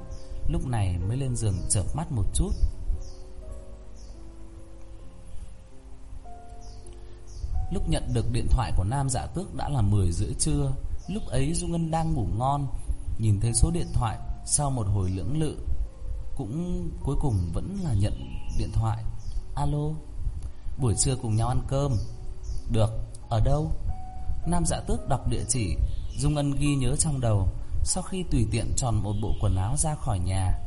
Lúc này mới lên giường chợp mắt một chút. Lúc nhận được điện thoại của Nam Dạ Tước đã là 10 rưỡi trưa, Lúc ấy Dung Ngân đang ngủ ngon, Nhìn thấy số điện thoại sau một hồi lưỡng lự Cũng cuối cùng vẫn là nhận điện thoại. Alo Buổi trưa cùng nhau ăn cơm. Được, ở đâu? Nam dạ tước đọc địa chỉ Dung Ân ghi nhớ trong đầu Sau khi tùy tiện tròn một bộ quần áo ra khỏi nhà.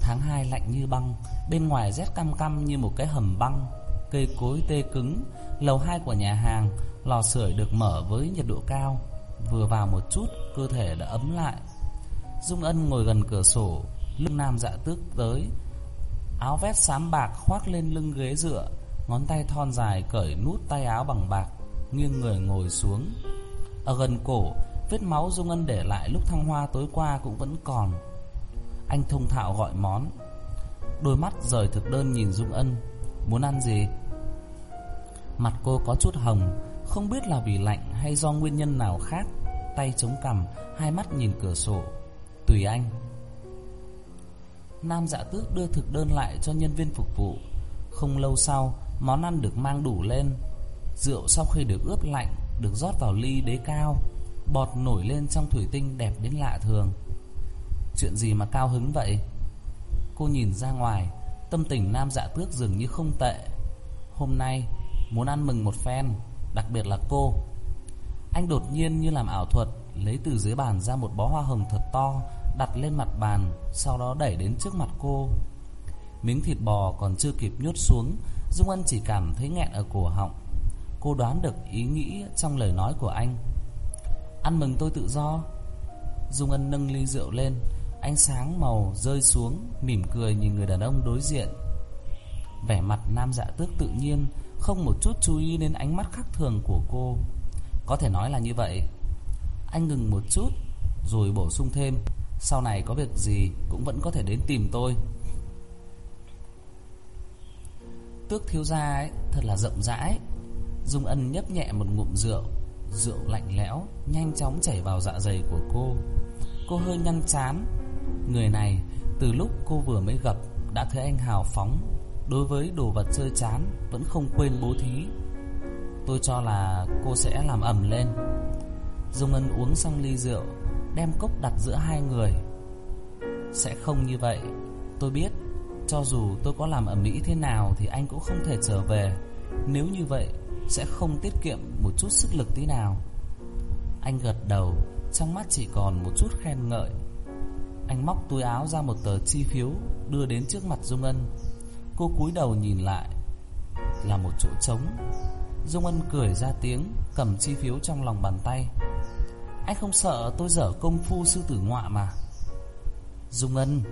Tháng 2 lạnh như băng Bên ngoài rét căm căm như một cái hầm băng Cây cối tê cứng Lầu 2 của nhà hàng Lò sưởi được mở với nhiệt độ cao. Vừa vào một chút Cơ thể đã ấm lại. Dung Ân ngồi gần cửa sổ, Lưng nam dạ tước tới. Áo vest xám bạc khoác lên lưng ghế dựa, Ngón tay thon dài cởi nút tay áo bằng bạc, Nghiêng người ngồi xuống. Ở gần cổ, Vết máu Dung Ân để lại lúc thăng hoa tối qua cũng vẫn còn. Anh thông thạo gọi món. Đôi mắt rời thực đơn nhìn Dung Ân. Muốn ăn gì? Mặt cô có chút hồng, Không biết là vì lạnh hay do nguyên nhân nào khác. Tay chống cằm, Hai mắt nhìn cửa sổ. Tùy anh. Nam dạ tước đưa thực đơn lại cho nhân viên phục vụ. Không lâu sau, Món ăn được mang đủ lên. Rượu sau khi được ướp lạnh, Được rót vào ly đế cao, Bọt nổi lên trong thủy tinh đẹp đến lạ thường. Chuyện gì mà cao hứng vậy? Cô nhìn ra ngoài, Tâm tình nam dạ tước dường như không tệ. Hôm nay, Muốn ăn mừng một phen, Đặc biệt là cô. Anh đột nhiên như làm ảo thuật Lấy từ dưới bàn ra một bó hoa hồng thật to, Đặt lên mặt bàn, Sau đó đẩy đến trước mặt cô. Miếng thịt bò còn chưa kịp nhốt xuống, Dung Ân chỉ cảm thấy nghẹn ở cổ họng. Cô đoán được ý nghĩ trong lời nói của anh. Ăn mừng tôi tự do. Dung Ân nâng ly rượu lên, Ánh sáng màu rơi xuống, Mỉm cười nhìn người đàn ông đối diện. Vẻ mặt nam dạ tước tự nhiên, Không một chút chú ý đến ánh mắt khác thường của cô. Có thể nói là như vậy. Anh ngừng một chút, Rồi bổ sung thêm, Sau này có việc gì cũng vẫn có thể đến tìm tôi. Tước thiếu gia ấy Thật là rộng rãi Dung Ân nhấp nhẹ một ngụm rượu Rượu lạnh lẽo, Nhanh chóng chảy vào dạ dày của cô. Cô hơi nhăn chán, Người này, từ lúc cô vừa mới gặp, Đã thấy anh hào phóng, Đối với đồ vật chơi chán Vẫn không quên bố thí. Tôi cho là cô sẽ làm ẩm lên. Dung Ân uống xong ly rượu, Đem cốc đặt giữa hai người. Sẽ không như vậy. Tôi biết, Cho dù tôi có làm ẩm mỹ thế nào Thì anh cũng không thể trở về. Nếu như vậy, Sẽ không tiết kiệm một chút sức lực tí nào. Anh gật đầu, Trong mắt chỉ còn một chút khen ngợi. Anh móc túi áo ra một tờ chi phiếu, Đưa đến trước mặt Dung Ân. Cô cúi đầu nhìn lại. Là một chỗ trống. Dung Ân cười ra tiếng, Cầm chi phiếu trong lòng bàn tay. Anh không sợ tôi dở công phu sư tử ngọa mà? Dung Ân,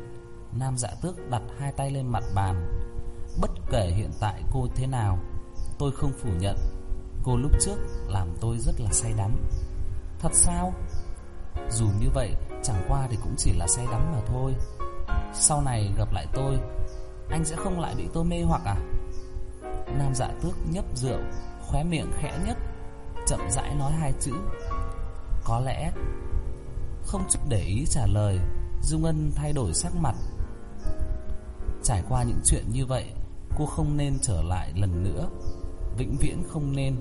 Nam dạ tước đặt hai tay lên mặt bàn. Bất kể hiện tại cô thế nào, Tôi không phủ nhận. Cô lúc trước làm tôi rất là say đắm. Thật sao? Dù như vậy, Chẳng qua thì cũng chỉ là say đắm mà thôi. Sau này gặp lại tôi, Anh sẽ không lại bị tôi mê hoặc à? Nam dạ tước nhấp rượu, Khóe miệng khẽ nhất Chậm rãi nói hai chữ. Có lẽ Không chút để ý trả lời Dung Ân thay đổi sắc mặt. Trải qua những chuyện như vậy, Cô không nên trở lại lần nữa. Vĩnh viễn không nên.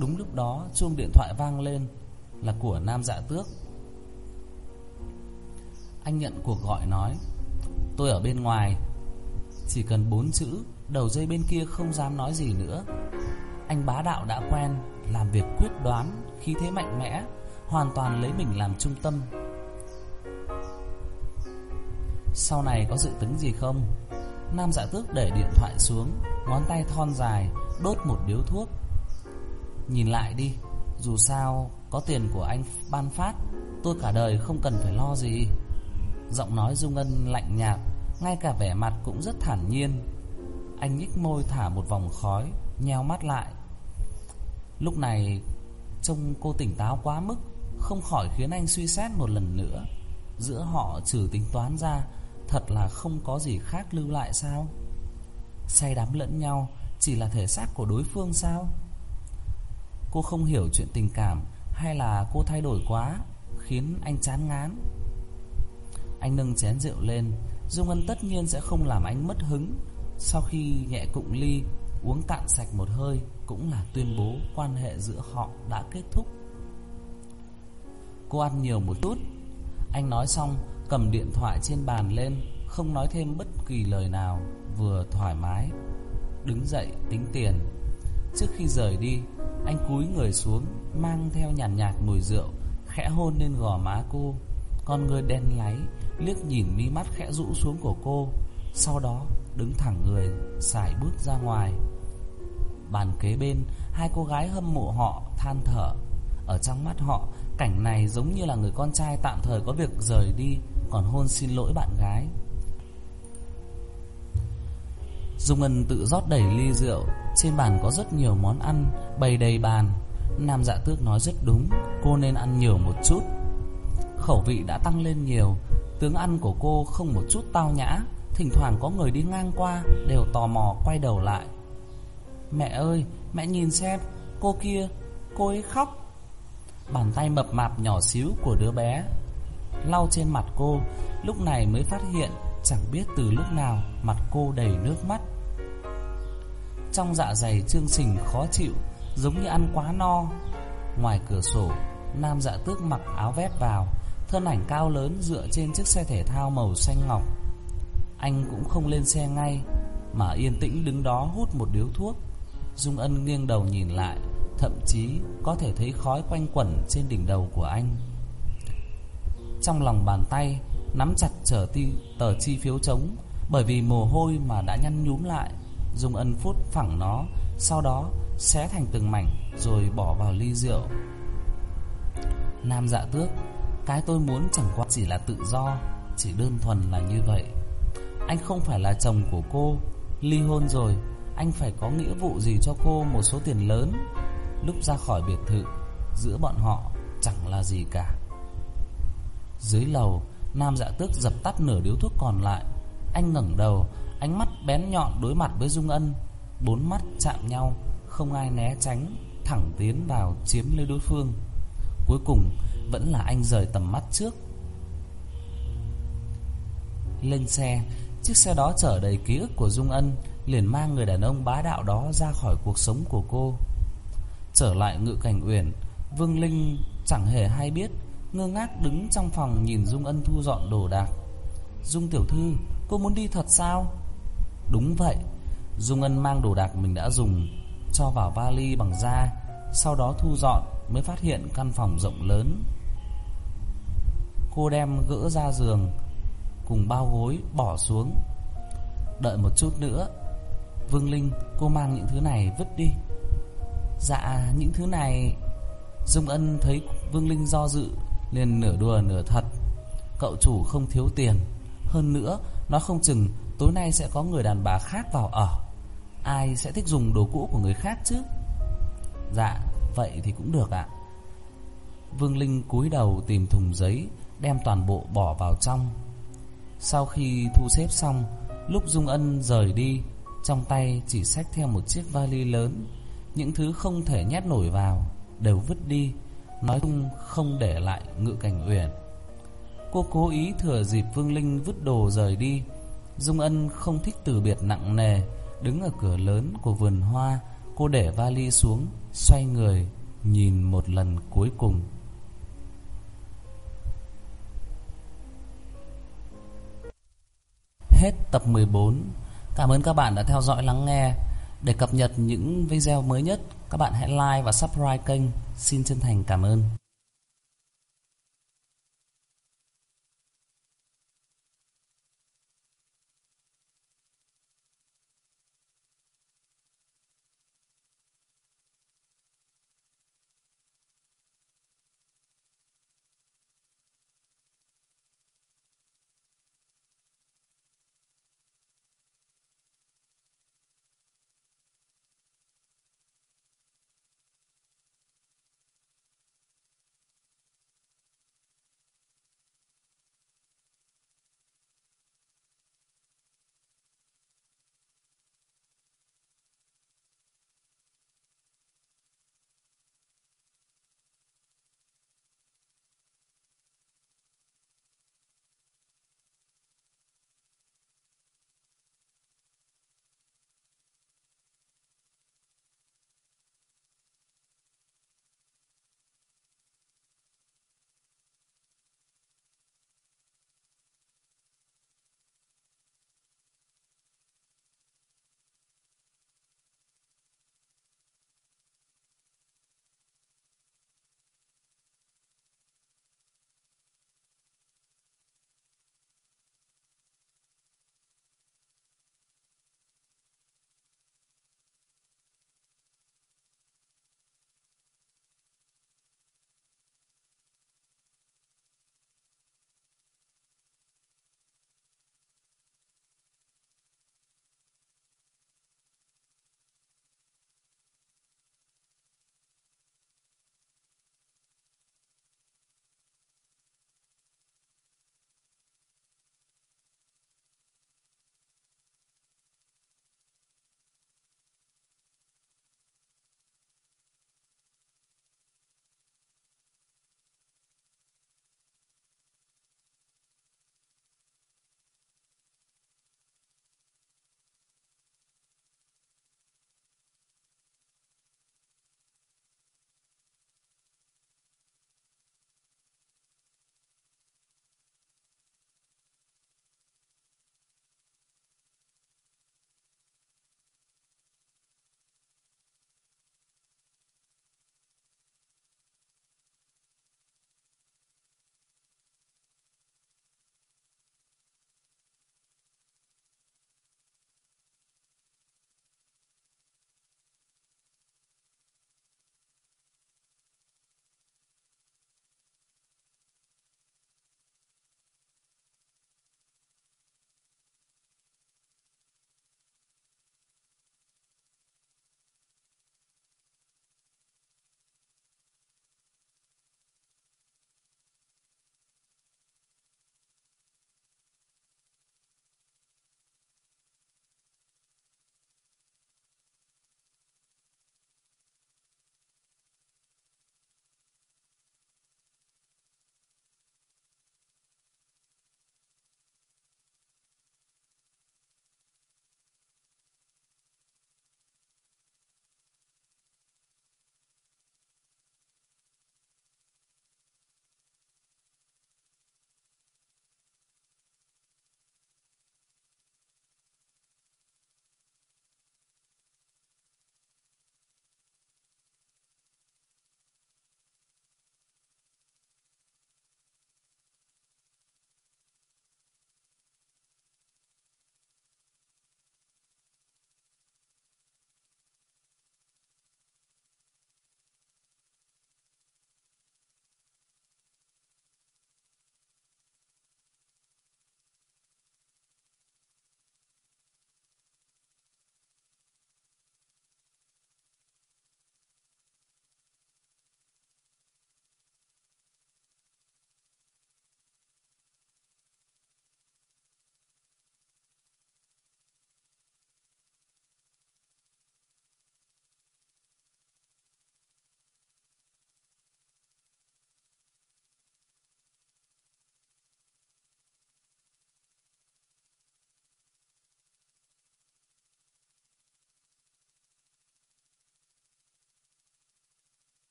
Đúng lúc đó, chuông điện thoại vang lên, Là của Nam Dạ Tước. Anh nhận cuộc gọi nói, Tôi ở bên ngoài. Chỉ cần bốn chữ, Đầu dây bên kia không dám nói gì nữa. Anh bá đạo đã quen, Làm việc quyết đoán, Khí thế mạnh mẽ. Hoàn toàn lấy mình làm trung tâm. Sau này có dự tính gì không? Nam dạ tước để điện thoại xuống, Ngón tay thon dài, Đốt một điếu thuốc. Nhìn lại đi, Dù sao, có tiền của anh ban phát, Tôi cả đời không cần phải lo gì. Giọng nói Dung Ân lạnh nhạt, Ngay cả vẻ mặt cũng rất thản nhiên. Anh nhích môi thả một vòng khói, Nheo mắt lại. Lúc này, Trông cô tỉnh táo quá mức. Không khỏi khiến anh suy xét một lần nữa. Giữa họ trừ tính toán ra, Thật là không có gì khác lưu lại sao? Say đắm lẫn nhau Chỉ là thể xác của đối phương sao? Cô không hiểu chuyện tình cảm Hay là cô thay đổi quá, Khiến anh chán ngán. Anh nâng chén rượu lên, Dung Ân tất nhiên sẽ không làm anh mất hứng. Sau khi nhẹ cụng ly, Uống cạn sạch một hơi Cũng là tuyên bố quan hệ giữa họ đã kết thúc. Cô ăn nhiều một chút. Anh nói xong Cầm điện thoại trên bàn lên Không nói thêm bất kỳ lời nào Vừa thoải mái. Đứng dậy tính tiền. Trước khi rời đi Anh cúi người xuống Mang theo nhàn nhạt, nhạt mùi rượu Khẽ hôn lên gò má cô. Con người đen láy Liếc nhìn mi mắt khẽ rũ xuống của cô. Sau đó đứng thẳng người Xài bước ra ngoài. Bàn kế bên Hai cô gái hâm mộ họ than thở. Ở trong mắt họ, Cảnh này giống như là người con trai tạm thời có việc rời đi, Còn hôn xin lỗi bạn gái. Dung Ngân tự rót đầy ly rượu, Trên bàn có rất nhiều món ăn, Bày đầy bàn. Nam dạ tước nói rất đúng, Cô nên ăn nhiều một chút. Khẩu vị đã tăng lên nhiều, Tướng ăn của cô không một chút tao nhã, Thỉnh thoảng có người đi ngang qua Đều tò mò quay đầu lại. Mẹ ơi, mẹ nhìn xem, Cô kia, cô ấy khóc. Bàn tay mập mạp nhỏ xíu của đứa bé. Lau trên mặt cô, Lúc này mới phát hiện Chẳng biết từ lúc nào Mặt cô đầy nước mắt. Trong dạ dày trương trình khó chịu, Giống như ăn quá no. Ngoài cửa sổ, Nam dạ tước mặc áo vét vào, Thân ảnh cao lớn dựa trên chiếc xe thể thao màu xanh ngọc. Anh cũng không lên xe ngay, Mà yên tĩnh đứng đó hút một điếu thuốc. Dung Ân nghiêng đầu nhìn lại Thậm chí có thể thấy khói quanh quẩn trên đỉnh đầu của anh. Trong lòng bàn tay Nắm chặt trở ti, tờ chi phiếu trống Bởi vì mồ hôi mà đã nhăn nhúm lại dùng Ân phút phẳng nó Sau đó xé thành từng mảnh Rồi bỏ vào ly rượu. Nam dạ tước Cái tôi muốn chẳng qua chỉ là tự do Chỉ đơn thuần là như vậy. Anh không phải là chồng của cô Ly hôn rồi Anh phải có nghĩa vụ gì cho cô một số tiền lớn? Lúc ra khỏi biệt thự, Giữa bọn họ chẳng là gì cả. Dưới lầu, Nam dạ tước dập tắt nửa điếu thuốc còn lại. Anh ngẩng đầu, Ánh mắt bén nhọn đối mặt với Dung Ân. Bốn mắt chạm nhau, Không ai né tránh, Thẳng tiến vào chiếm lấy đối phương. Cuối cùng, vẫn là anh rời tầm mắt trước. Lên xe, Chiếc xe đó chở đầy ký ức của Dung Ân, Liền mang người đàn ông bá đạo đó ra khỏi cuộc sống của cô. Trở lại ngự cảnh uyển. Vương Linh chẳng hề hay biết, Ngơ ngác đứng trong phòng nhìn Dung Ân thu dọn đồ đạc. Dung tiểu thư, Cô muốn đi thật sao? Đúng vậy, Dung Ân mang đồ đạc mình đã dùng, Cho vào vali bằng da, Sau đó thu dọn mới phát hiện căn phòng rộng lớn. Cô đem gỡ ra giường, Cùng bao gối bỏ xuống. Đợi một chút nữa, Vương Linh, cô mang những thứ này vứt đi. Dạ những thứ này Dung Ân thấy Vương Linh do dự, liền nửa đùa nửa thật. Cậu chủ không thiếu tiền. Hơn nữa Nó không chừng tối nay sẽ có người đàn bà khác vào ở. Ai sẽ thích dùng đồ cũ của người khác chứ? Dạ Vậy thì cũng được ạ. Vương Linh cúi đầu tìm thùng giấy, Đem toàn bộ bỏ vào trong. Sau khi thu xếp xong, Lúc Dung Ân rời đi, Trong tay chỉ xách theo một chiếc vali lớn. Những thứ không thể nhét nổi vào, Đều vứt đi, Nói chung không để lại ngự cảnh uyển. Cô cố ý thừa dịp Vương Linh vứt đồ rời đi, Dung Ân không thích từ biệt nặng nề, Đứng ở cửa lớn của vườn hoa, Cô để vali xuống, Xoay người, Nhìn một lần cuối cùng. Hết tập 14 Cảm ơn các bạn đã theo dõi lắng nghe. Để cập nhật những video mới nhất, Các bạn hãy like và subscribe kênh. Xin chân thành cảm ơn.